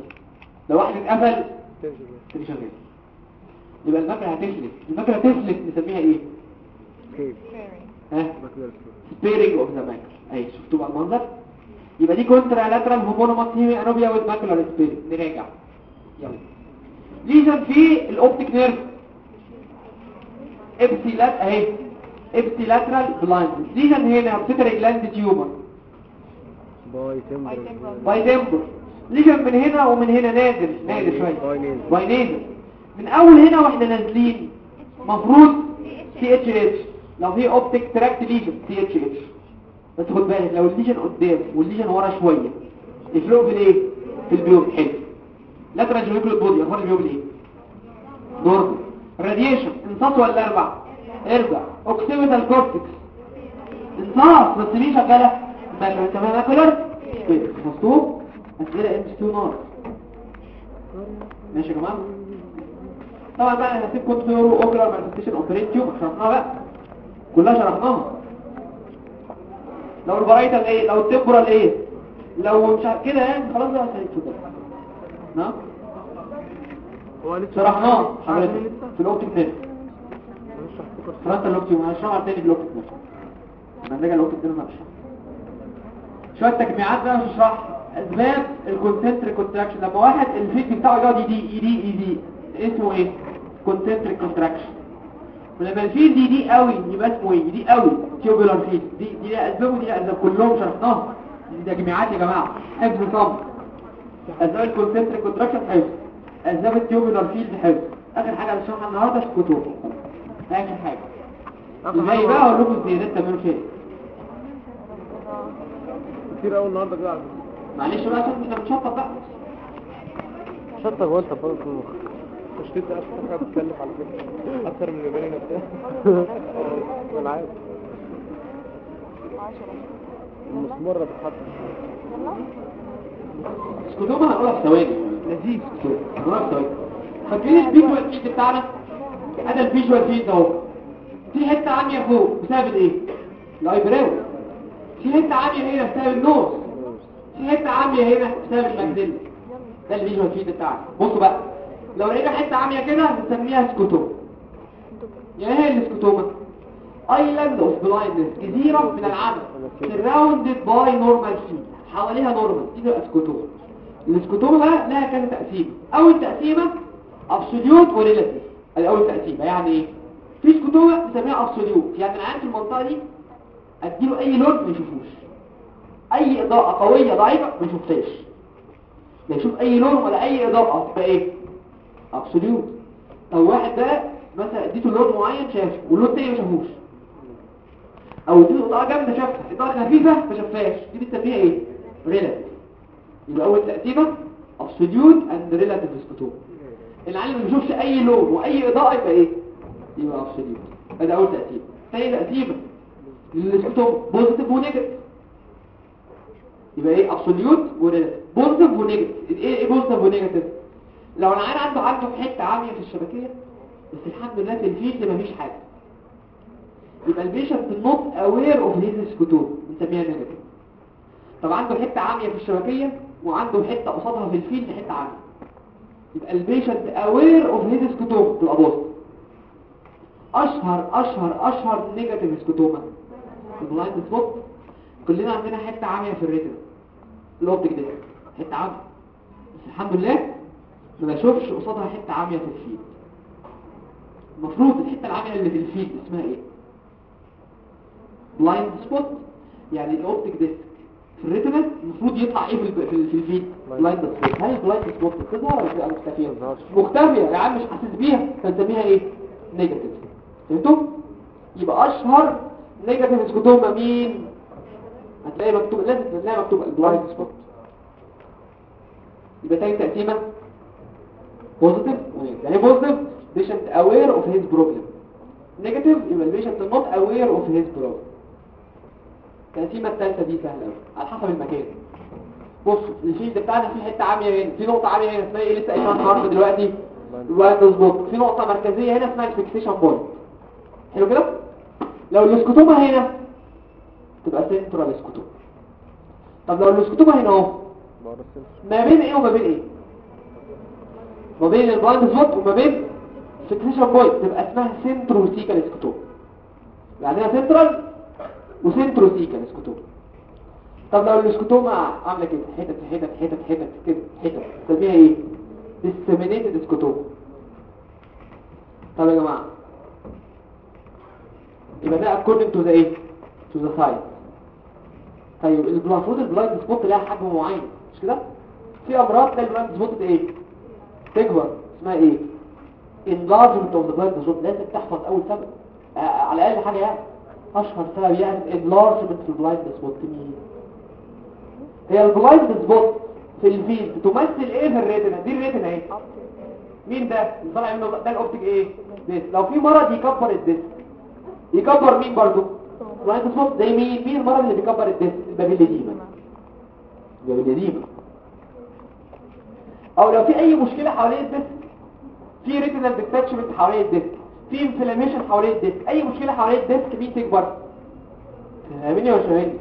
لو واحد اتقفل تاني شغال يبقى ال macula هتفلت ال macula تفلت نسميها إيه ها sparing of the macula اهي شفتوا بقى المنظر يبقى دي contralateral homonymous hemianopia وال macula sparing نراجع يلا lesion في ال optic nerve ipsilateral اهي ipsilateral blind lesion هنا pituitary gland tumor bitemporal lesion من هنا ومن هنا نازل نازل شوية. باي نازل من أول هنا وإحنا نازلين. مفروض سي اتش اتش لو في اوبتيك تراكت ليجن سي اتش اتش بس خد بالك لو ال lesion قدام وال lesion ورا شوية. يفرقوا في الإيه؟ في ال pupil. حلو. lateral geniculate body أخبار ال pupil إيه normal radiation انصاص ولا أرباع؟ ارجع occipital cortex انصاص بس مين شغالة؟ كمان macular مظبوط. أسئلة MCQ نار. ماشي يا جماعة؟ طبعا بقى أنا هسيبكم تقروا ocular manifestation of pituitary شرحناها بقى. كلها شرحناها. لو ال parietal إيه لو ال temporal إيه؟ لو مش كده يعني خلاص بقى كده. نعم؟ شرحناه حضرتك في nerve هنشرح بكره فرنت ال optic هنشرحها تاني في ال optic nerve لما نرجع nerve هنشرح شوية تجميعات بقى مش هشرح اسباب ال concentric contraction لما واحد ال field بتاعه يقعد يديق يديق يديق. اسمه إيه؟ concentric contraction ولما ال field ديق ديق قوي. يبقى اسمه إيه؟ ديق قوي. tubular field. دي دي لها اسباب ودي لها أسباب. كلهم شرحناها دي تجميعات يا جماعة. حفظ صم أسباب ال concentric contraction حفظ. اسباب ال tubular field حفظ آخر حاجة هنشرحها النهارده ال scotoma آخر حاجة. إزاي بقى أقول لكم الزيادات تعملوا فين كتير قوي النهارده كده معلش بقى عشان إحنا بنشطب بقى. شطه هو انت برضه في المخ أكتر حاجة بتكلف على فكره أكتر من الياباني نفسها أنا عارف المسمره بتتحط ال scotoma هنقولها في ثواني لذيذ هنقولها في ثواني فاكرين ال visual field بتاعنا ادي ال visual field اهو في حتة عاميه فوق بسبب الايه ال eyebrow في حتة عاميه هنا بسبب ال nose في حتة عاميه هنا بسبب المجدل ده ال visual field بتاعنا بصوا بقى لو لقينا حتة عاميه كده بنسميها scotoma يعني إيه ال scotoma island of blindness جزيره من العمى surrounded by normal field حواليها normal دي تبقى scotoma ال scotoma بقى لها كذا تقسيمه أول تقسيمه absolute و relative. ادي اول تقسيمه يعني إيه؟ في scotoma بنسميها absolute. يعني العيان في المنطقة دي؟ أديله أي لون ما يشوفوش. أي إضاءة قوية ضعيفة ما يشوفهاش. لا يشوف أي لون ولا أي إضاءة. تبقى إيه؟ absolute. طب واحد ده مثلا أديته لون معين شافه واللون التاني ما شافوش. أو اديله إضاءة جامدة شافها إضاءة خفيفة ما شافهاش. دي بنسميها إيه؟ relative يبقى أول تقسيمه absolute and relative scotoma العيان ما بيشوفش أي لون وأي إضاءة يبقى إيه؟ يبقى absolute ادي أول تقسيمه ثاني تقسيمه لل scotoma positive و negative يبقى إيه؟ absolute و relative positive و negative إيه؟ positive و negative لو العيان عنده عنده حتة عاميه في الشبكية بس الحمد لله في ال field مفيش حاجة. يبقى ال patient not aware of his scotoma بنسميها negative طب عنده حتة عامية في الشبكية وعنده حتة قصادها في ال field حتة عامية. يبقى ال patient aware of his scotoma تبقى positive أشهر أشهر أشهر negative scotoma ال blind spot كلنا عندنا حتة عامية في ال retina ال optic ده حتة عامية. بس الحمد لله ما بشوفش قصادها حتة عامية في ال field المفروض الحتة العامية اللي في ال field اسمها إيه؟ blind spot يعني ال optic disc في ال retina المفروض يطلع إيه في الب- في ال- في ال field blind spot هل ال blind spot بتظهر ولا بتبقى مختفيه مختفيه يا عم مش حاسس بيها. فنسميها إيه؟ negative فهمتوا؟ يبقى أشهر negative scotoma مين هتلاقي مكتوب لازم تلاقي مكتوب ال blind spot يبقى تاني تقسيمة. positive يعني positive patient aware of his problem. negative يبقى ال patient not aware of his problem. التقسيمه الثالثه دي سهلة قوي على حسب المكان. بص ال field بتاعنا في حتة عامية هنا في نقطة عامية هنا اسمها إيه؟ لسه قايلها النهارده دلوقتي. spot في نقطة مركزية هنا اسمها ال fixation point حلو كده؟ لو ال scotoma هنا تبقى central scotoma طب لو ال scotoma هنا أهو ما بين إيه وما بين إيه؟ ما بين ال blind spot وما بين fixation point تبقى اسمها centrocecal scotoma يعني عندنا central و centrocecal scotoma طب لو ال scotoma عاملة كده حتت حتت حتت حتت كده حتت. نسميها إيه؟ disseminated scotoma طب يا جماعة يبقى ده according to the إيه to the size طيب المفروض ال blind spot لها حجم معين مش كده؟ في أمراض تلاقي ال blind spot إيه؟ تكبر اسمها إيه؟ enlargement of the blind لازم تحفظ أول سبب آه، على الأقل حاجة يعني. أشهر سبب يعني enlargement في ال blind spot مين هي ال blind spot في ال field تمثل إيه في ال retina دي ال retina إيه؟ مين ده؟ اللي طالع منه ده ال optic إيه؟ disc لو في مرض يكبر ال disc يكبر مين برضو ال blind spot زي مين مين المرض اللي بيكبر ال disc ال papilledema ال papilledema أو لو في أي مشكلة حوالين ال disc في retinal detachment حوالين ال disc في inflammation حوالين ال disc. أي مشكلة حوالين ال disc مين تكبر. فاهميني مش فاهميني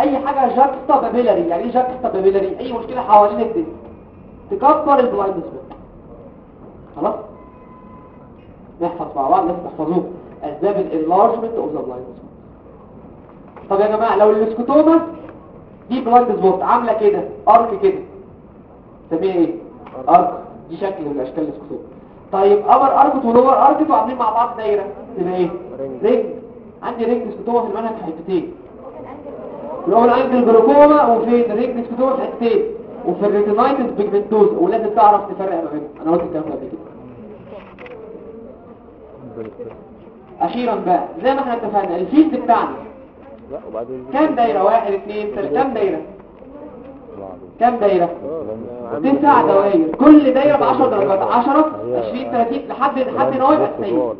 أي حاجة juxtapapillary يعني إيه juxtapapillary أي مشكلة حوالين ال disc. تكبر ال blind spot خلاص؟ نحفظ مع بعض لازم تحفظوه أسباب ال enlargement of the blind spot طب يا جماعة لو ال scotoma دي blind spot عاملة كده arc كده. نسميها إيه؟ arc دي شكل من أشكال ال scotoma طيب upper arcuate و lower arcuate وعاملين مع بعض دايرة. تبقى إيه؟ ring عندي ring scotoma في المنهج في حتتين الأول angle glaucoma وفي ال ring scotoma في حتتين. وفي ال retinitis pigmentosa ولازم تعرف تفرق ما بينهم. أنا قلت الكلام ده قبل كده. أخيرا بقى زي ما إحنا اتفقنا ال field بتاعنا. كام دايرة؟ واحد اثنين ثلاثة كام دايرة. كام لما تسع دوائر. كل دايرة ب 10 درجات. 10 20 30 لحد لحد إن هو يبقى 90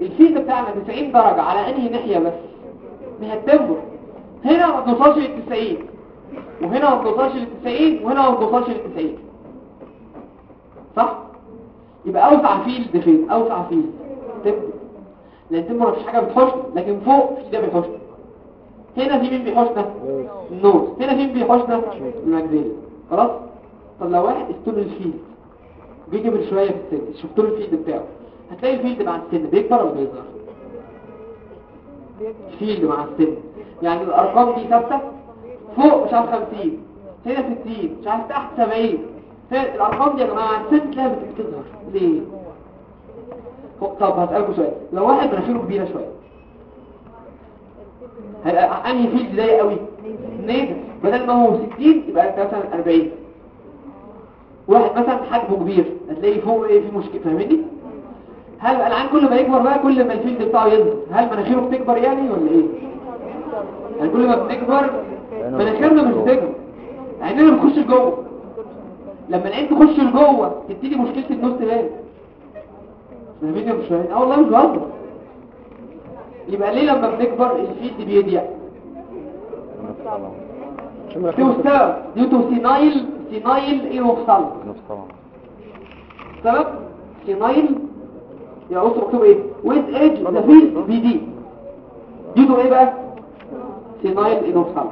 ال field بتاعنا 90 درجة على أنهي ناحية بس؟ ناحية هنا ما بنوصلش لل 90 وهنا ما بنوصلش لل 90 وهنا ما بنوصلش لل 90 صح؟ يبقى أوسع field فين؟ أوسع field temporal. لأن ال temporal مفيش حاجة بتحوشنا لكن فوق في ده بيحوشنا هنا في مين بيحوشنا ال nose هنا فين بيحوشنا المجزيل خلاص؟ طب لو واحد استول ال field. بيجبر شوية في السن. شفتوا ال field بتاعه. هتلاقي ال field مع السن. بيكبر ولا بيصغر؟ ال field مع السن. يعني الأرقام دي ثابتة؟ فوق مش عارف 50 هنا 60 مش عارف تحت 70 هنا الأرقام دي يا جماعة السن تلاقيها بت- بتظهر ليه؟ طب هسألكم سؤال. لو واحد مناخيره كبيرة شوية هيبقى أنهي field ضيق قوي. nasal بدل ما هو 60 يبقى أنت مثلا 40 واحد مثلا حجمه كبير هتلاقي فوق إيه في مشكلة فاهمني؟ هل العين كل ما يكبر بقى كل ما ال field بتاعه ينزل هل مناخيره بتكبر يعني ولا إيه؟ يعني كل ما بنكبر مناخيرنا مش بتكبر. عيننا بتخش لجوه لما العين تخش لجوه تبتدي مشكلة النص تبان فاهمين يا مش فاهمين آه والله مش بهزر. يبقى ليه لما بنكبر ال field بيضيق تو سبب ديو تو سينايل سينايل طبعا سبب؟ سينايل يا بص مكتوب إيه؟ ويز ايج ذا فيلد بيدي دي تو إيه بقى؟ سينايل وفصل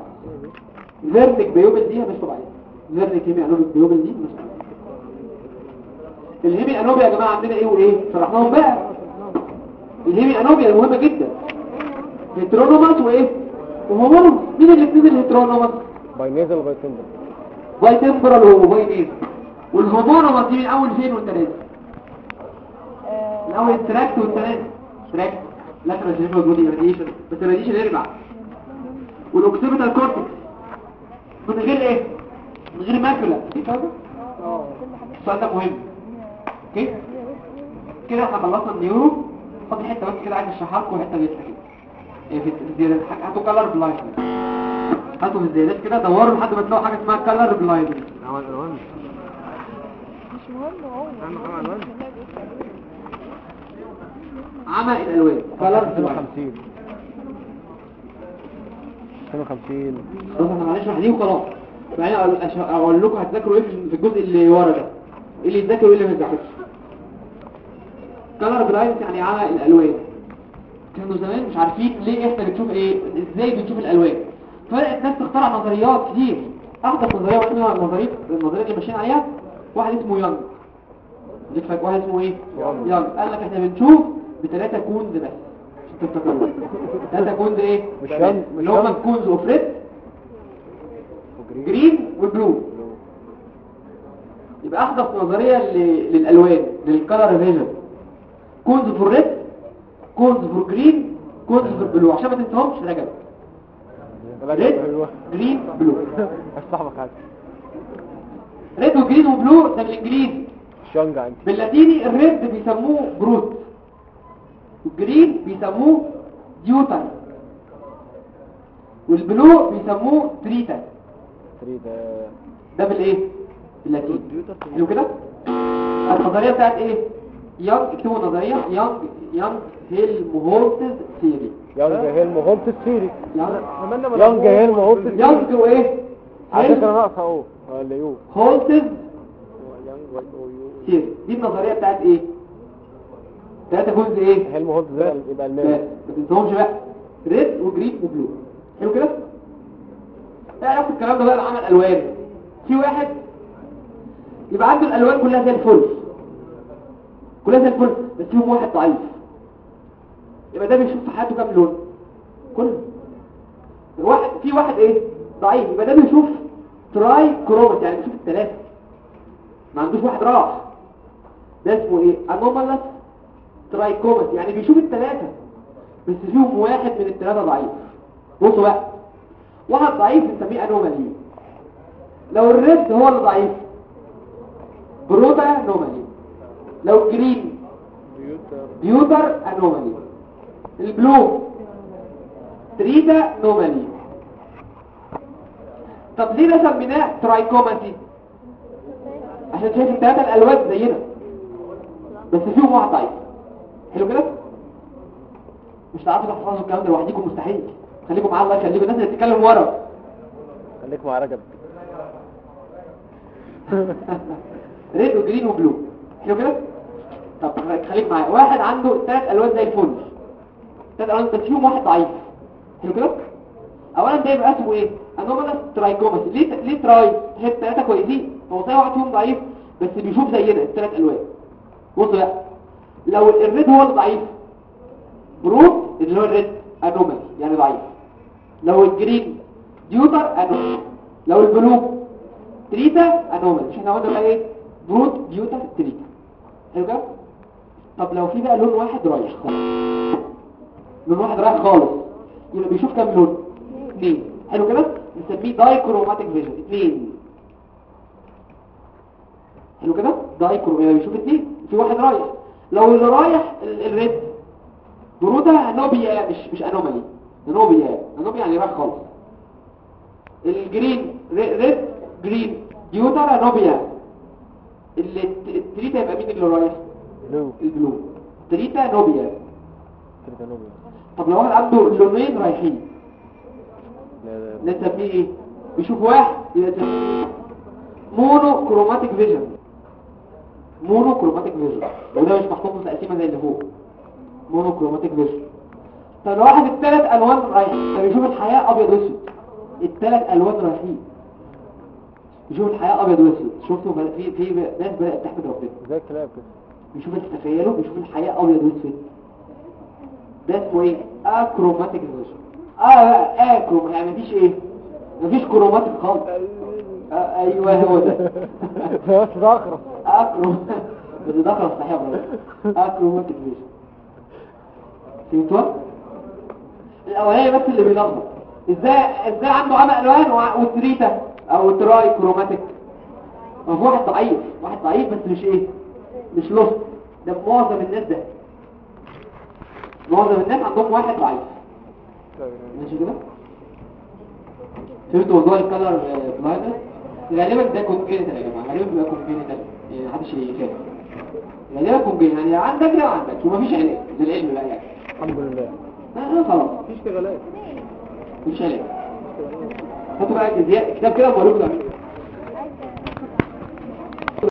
فيرنك بيوبل دي مش طبيعيه فيرنك هيمي انوبيك بيوبل دي مش طبيعيه الهيمي انوبيا يا جماعة عندنا إيه وإيه؟ شرحناهم بقى. الهيمي انوبيا مهمة جدا. heteronymous وإيه؟ و homonymous مين الاثنين ال heteronymous binasal و bitemporal bitemporal و binasal وال homonymous دي من أول فين والتلاتة؟ الأول ال tract والتلاتة. tract. lateral geniculate body radiation بس ال radiation يرجع. وال occipital cortex. من غير إيه؟ من غير macula دي فاهمه السؤال ده مهم. okay؟ كده إحنا خلصنا ال neuro. فاضل حتة بس كده عايز اشرحها لكم حتة لسه كده إيه في الزيادات. هاتوا color blind هاتوا في الزيادات كده دوروا لحد ما تلاقوا حاجة اسمها كلر بلايند مش مهم عمى الالوان blind 52 52 بص إحنا معلش واحدين وخلاص. بعدين أش- أقول لكم هتذاكروا إيه في الجزء اللي ورا ده؟ إيه اللي يتذاكر وايه اللي ما يتذاكرش color blind يعني عمى الألوان. كانوا زمان مش عارفين ليه إحنا بنشوف إيه إزاي بنشوف الألوان. فبدات الناس تخترع نظريات كتير. احدث نظرية اسمها نظريه النظريه اللي ماشيين عليها واحد اسمه يانج ليك فاكر واحد اسمه إيه؟ يانج. قال لك إحنا بنشوف بثلاثه cones بس. عشان تفتكروا. ثلاثة cones إيه؟ مش مش اللي هم ال cones of red. green و blue. يبقى أحدث نظرية للألوان لل color vision. cones for red cones for green cones for blue. عشان ما تنساهمش رجب red green blue. صاحبك عادي red و green و blue ده بالانجليزي شونج عندي باللاتيني ال red بيسموه prot. وال green بيسموه deuter وال blue بيسموه trita. 3 ده بالإيه؟ باللاتيني. حلو كده؟ النظرية بتاعت إيه؟ Young اكتبوا النظريه Young Young Helmholtz theory Young Helmholtz theory Young Helmholtz theory Young وايه على فكره ناقصه اهو ولا يو Holtz Young Y O U theory دي النظريه بتاعت إيه ثلاثة جزء إيه Helmholtz ده يبقى المال ما تنساهمش بقى red و green و blue حلو كده إيه الكلام ده بقى بعمل الوان في واحد يبقى عنده الالوان كلها زي الفل كلها زي الفل بس فيهم واحد ضعيف. يبقى ده بيشوف في حياته كام لون؟ كله. واحد في واحد إيه؟ ضعيف. يبقى ده بيشوف trichromat يعني بيشوف الثلاثه ما عندوش واحد راح ده اسمه إيه؟ anomalous trichromat يعني بيشوف الثلاثه بس فيهم واحد من الثلاثه ضعيف. بصوا بقى. واحد ضعيف بنسميه anomaly لو ال red هو اللي ضعيف protanomaly لو ال green deuteranomaly ال blue tritanomaly طب ليه ده سميناه trichromacy عشان شايف الثلاثه الألوان زينا. بس فيهم واحد ضعيف. حلو كده؟ مش هتعرفوا تحفظوا الكلام ده لوحديكم مستحيل. خليكم معايا الله يخليكم الناس اللي بتتكلم ورا. خليك مع رجب. ريد وجرين وبلو حلو كده؟ طب خليك معايا. واحد عنده ثلاث ألوان زي الفل. ثلاث ألوان بس فيهم واحد ضعيف. حلو كده؟ اولا ده يبقى اسمه إيه؟ anomalous trichromacy ليه ليه tri هي الثلاثه كويسين؟ هو صحيح واحد فيهم ضعيف بس بيشوف زينا الثلاث ألوان. بصوا بقى. لو ال red هو اللي ضعيف prot اللي هو ال red anomaly يعني ضعيف. لو ال green deuteranomaly لو ال blue tritanomaly مش إحنا قلنا بقى إيه؟ prot deuter trita حلو كده؟ طب لو في بقى لون واحد رايح خالص. لون واحد رايح خالص. يبقى بيشوف كام لون؟ اثنين حلو كده؟ نسميه dichromatic vision اثنين حلو كده؟ dichro يعني بيشوف اثنين في واحد رايح. لو اللي رايح ال- ال red protanopia مش مش anomaly nopia nopia يعني رايح خالص. ال green re- red green deuteranopia اللي الت- ال trita يبقى مين اللي رايح؟ لو ال blue tritanopia tritanopia طب لو واحد عنده لونين رايحين نسميه إيه بيشوف واحد يبقى monochromatic vision monochromatic vision وده مش محطوط في تقسيمه زي اللي فوق monochromatic vision طب لو واحد الثلاث الوان رايحين فبيشوف الحياة ابيض واسود الثلاث الوان رايحين يشوف الحياة ابيض واسود شفتوا في في ناس بدات تحمد ربنا زي الكلاب كده بيشوف تخيلوا بيشوف الحياة ابيض واسود ده اسمه إيه achromatic آه بقى achrom يعني مفيش إيه؟ مفيش chromatic خالص. آه أيوه هو ده. بس ضخرة achrom بس ده خلاص صحيح برضه achromatic vision فهمتوا الاولاني بس اللي بيلخبط. إزاي إزاي عنده عمى ألوان وال trita أو trichromatic ما في واحد ضعيف واحد ضعيف بس مش إيه؟ مش lost ده معظم الناس ده. معظم الناس عندهم واحد ضعيف. ماشي كده؟ شفتوا موضوع ال color blindness غالبا ده congenital يا جماعة. غالبا بيبقى congenital يعني محدش يخاف غالبا congenital يعني عندك لا عندك. ومفيش علاج. للعلم بقى يعني. الحمد لله. آه، آه، خلاص. مفيش اشتغالات. مفيش علاج. هاتوا بقى كتاب كده بقول لكم